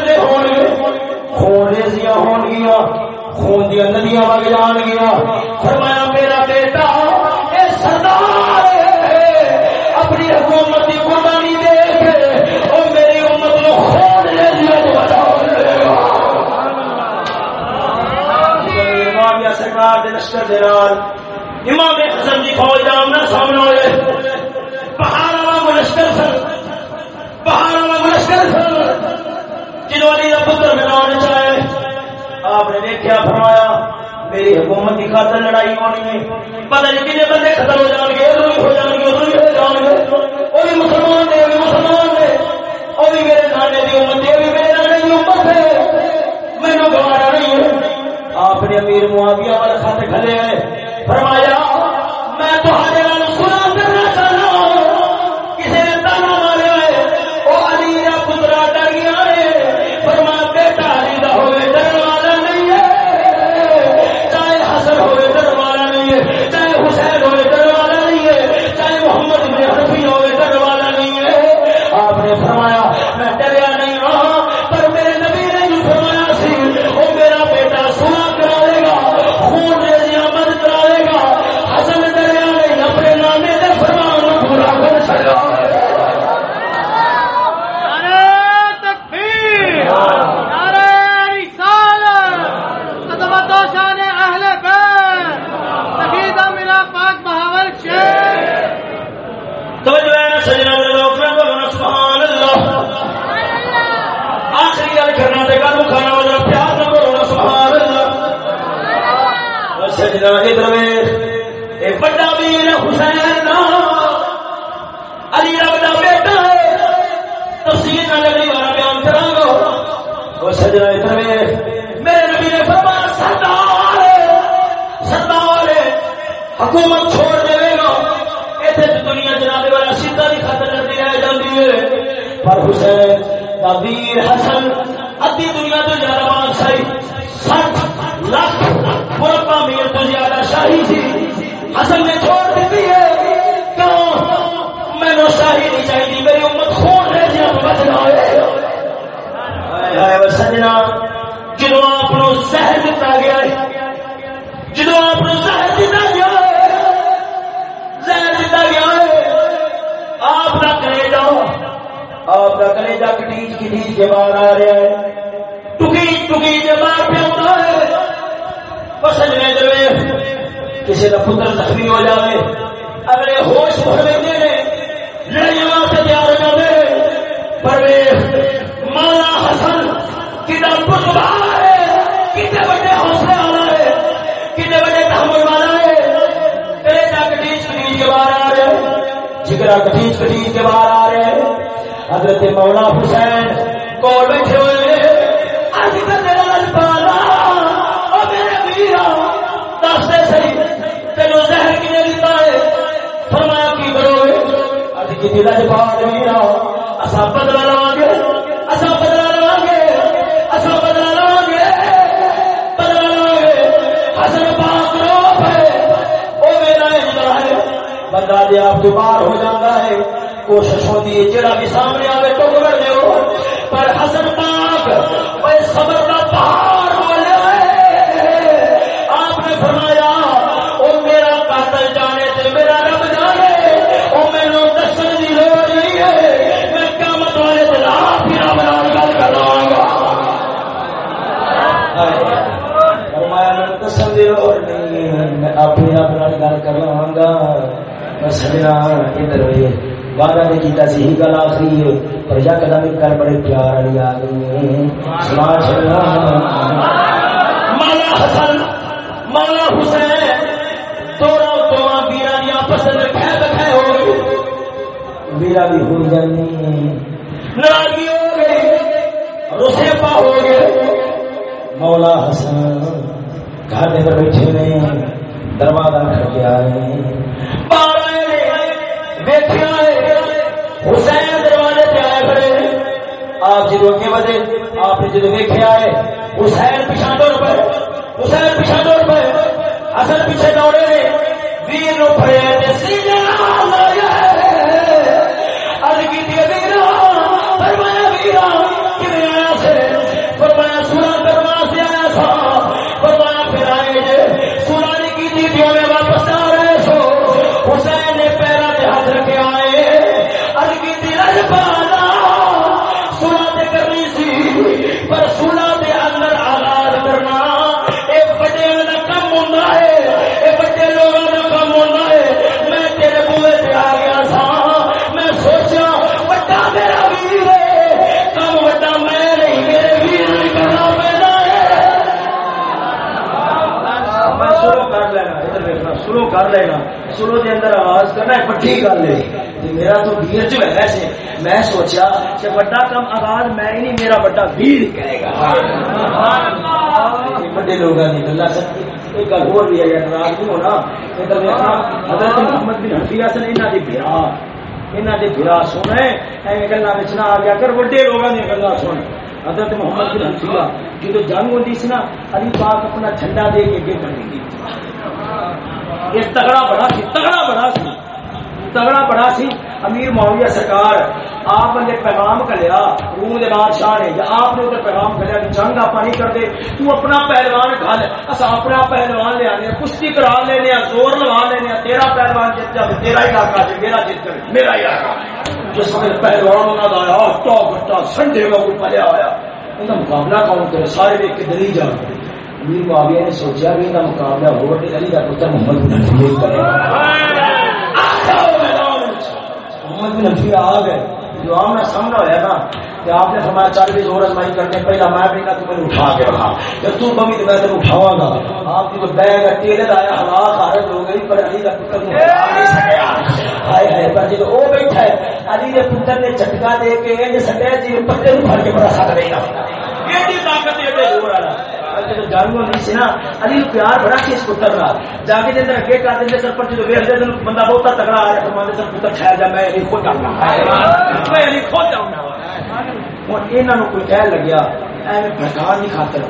کے اندر ہون گے خون ریزیاں ہون گیا خون دیا ندیاں وگ جان گیا۔ فرمایا، میرا بیٹا، اے سردار، اپنی حکومت کی قربانی دے کے اور میری امت کو خون ریزیاں کو بچا لے گا۔ سرکار دے لشکر دے نال، امام حسن دی فوج دا آمنا سامنا ہوئے پہاڑا والا لشکر سن پہاڑا والا لشکر سن جنہوں علی دا پتر ملانے چاہے آپ نے دیکھا فرمایا، میری حکومت کی خاطر لڑائی ہونی ہے۔ پتہ نہیں کتنے بندے ختم ہو جان گے، ادھر بھی ہو جان گے، ادھر بھی ہو جان گے۔ وہ بھی مسلمان نے وہ بھی مسلمان نے وہ بھی میرے نانے کی امت ہے بھی میرے نانے کی امت ہے میں مینو گوارا نہیں ہے آپ نے امیر معاویہ پر خط کھلے ہیں۔ فرمایا حکومت چھوڑ دے گا۔ اتنے دنیا جناب والا سیدھا کی خطر کرتی رہ جاتی ہے۔ پر حسین کا ویر حسن ادھی دنیا تو زیادہ بادشاہی سٹ لاکھ مربع میر تو زیادہ شاہی تھی۔ حسن نے چھوڑ دی ہے۔ کیوں میں شاہی نہیں چاہیے۔ میری امت خون رہ جی بچنا ہے سجنا جدو آپ زہر دتا گیا جدو آپ زہر دتا گیا آپ کا کلیجا کٹیچ کٹیچ کے بعد آ رہا ہے۔ ٹکی ٹکی کے بعد پہ ہوتا ہے۔ سجنے دے کسی کا پتر زخمی ہو جائے اگلے ہوش بھر لیتے ہیں لڑائیاں سے تیار ہو جاتے پر مانا حسن، کتنا پرسبا ہے۔ کتنے بڑے حوصلے والا ہے۔ کتنے بڑے تحمل والا ہے۔ کلیجا کٹیچ کٹیچ کے باہر آ رہے ہیں جگرا کٹیچ کٹیچ کے باہر آ رہے ہیں حضرت مولا حسین کول بیٹھے ہوئے اج پالا میرے دس دے زہر ہے۔ فرمایا، کی اج کی دل اج اسا بدلا لواں گے اسا بدلا لواں گے اسا بدلا لواں گے بدلا لواں گے حسن پاک رو ہے، او میرا ہے۔ بندہ جی آپ تو باہر ہو جاتا ہے۔ کوشش ہوتی ہے، جڑا بھی سامنے آئے تو کر دو پر حسن پاک وہ صبر کا پہاڑ بولے آپ نے فرمایا وہ میرا قاتل جانے سے میرا رب جانے۔ وہ میرے دشن کی لوڑ نہیں ہے۔ میں قیامت والے دن آپ ہی رب نال گل کر رہا فرمایا، میں دسن کی لوڑ نہیں ہے، میں آپ ہی رب نال گل کر رہا گا سجنا ادھر ہوئے وعدہ نے کیتا سی ہی گل آخری ہے پر یا کدام کر بڑے پیار والی آ گئی ہے سنا چلنا مولا حسن مولا حسین بکھے ہو گئی ویرا بھی ہو جانی ناراضگی ہو گئی رسے پا ہو گئے مولا حسن گھر دے پر بیٹھے جدو آپ نے جدو ویکیا ہے حسین پیچھا ڈور پہ حسین پیچھا ڈور پہ حسن پیچھے دوڑے نے ویر نو پھڑے کرنا ہے بڑی گل ہے۔ تے میرا تو ویر جو ہے سے میں سوچا کہ بڑا کم آواز میں ہی نہیں میرا بڑا ویر ہی کرے گا بڑے لوگوں نے گلا سکتی ایک گل اور بھی ہے یا ناراض نہیں ہونا ادھر دیکھنا حضرت محمد بن ایویں نہ آ گیا کر لوگوں سن حضرت بن جنگ ہوتی سی نا علی پاک اپنا جھنڈا دے کے اگے بڑھ گئی۔ یہ تگڑا بڑا سی تگڑا بڑا سی۔ تگڑا بڑا سی امیر معاویہ سرکار آپ نے پیغام کلیا روم دے بادشاہ نے یا آپ نے ادھر پیغام کلیا کہ جنگ آپ نہیں کرتے تو اپنا پہلوان گھل اصا اپنا پہلوان لے آنے کشتی کرا لینے زور لگا لینے تیرا پہلوان جیت جائے تیرا علاقہ جی میرا جیت کر میرا علاقہ جس وقت پہلوان انہوں کا آیا ٹا بٹا سنڈے کا پلیا آیا ان کا مقابلہ کون کرے سارے دیکھ کے دلی جا امیر معاویہ نے سوچا کہ ان کا مقابلہ ہو علی کا پتر محمد بن حفیظ کرے محمد بن حفیظ آ گئے جو آمنا سامنا ہوا نا کہ آپ نے فرمایا چل بھی زور ازمائی کرنے، پہلا میں بھی تو میں اٹھا کے رکھا جب تو بمی تو میں تمہیں اٹھاواں گا۔ آپ کی تو بیگ ٹیلے آیا ہلاک حالت ہو گئی، پر علی کا پتر نہیں سکیا۔ ہائے ہائے، پر جی جب وہ بیٹھا ہے۔ علی کے پتر نے جھٹکا دے کے، انج سٹیا جی پتے پھڑ کے بڑا سک دے گا۔ ایڈی طاقت ایڈے زور والا؟ جب جانگو نہیں سی نا۔ علی پیار بڑا کس پتر کا جا کے اندر اگے کر دیں سرپنچ جو ویخ دے بندہ بہت تگڑا آ رہا فرما سر پتر ٹھہر جا میں خود آؤں میں خود آؤں ہوں یہاں کوئی کہہ لگیا بھٹان کی خاطر۔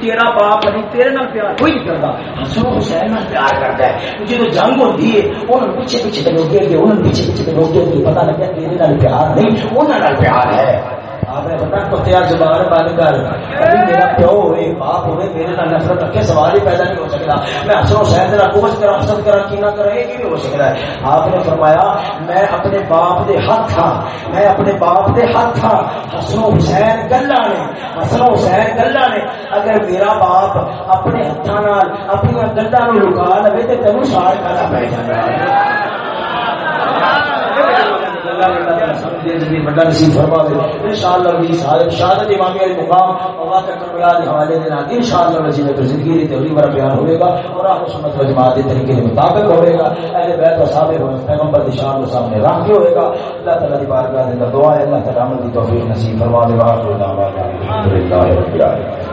تیرا باپ نہیں تیرے نال پیار کوئی نہیں کرتا۔ حسن حسین نال پیار کرتا ہے۔ جب جنگ ہوتی ہے انہوں پیچھے پیچھے انہوں پیچھے پیچھے پتا تیرے نال پیار نہیں پیار ہے۔ زبان بند کر میرا پیو ہوئے باپ ہوئے میرے نال نفرت رکھے سوال ہی پیدا نہیں ہو سکتا۔ میں حسن حسین تیرا کوشش کرا حسد کرا کی نہ کرا یہ بھی ہو سکتا ہے؟ آپ نے فرمایا میں اپنے باپ دے ہاتھ تھا میں اپنے باپ دے ہاتھ تھا۔ حسن حسین گلا نے حسن حسین گلا نے۔ اگر میرا باپ اپنے ہاتھوں اپنی گلا لکا لے تو تینوں سال کا پی جانا دے بڑا نصیب فرما دے انشاءاللہ بھی صاحب شہادت امامی علی مقام اور واقع کربلا کے حوالے دے نال انشاءاللہ وجہ میں زندگی دی تبلیغ اور بیان ہوے گا اور اپ سنت و جماعت دے طریقے دے مطابق ہوے گا۔ اہل بیت و صحابہ پیغمبر دی شان دے سامنے رکھ کے ہوے گا۔ اللہ تعالی دی بارگاہ میں دعا ہے، اللہ تعالی عمل دی توفیق نصیب فرما دے واخر دعوانا الحمدللہ رب العالمین۔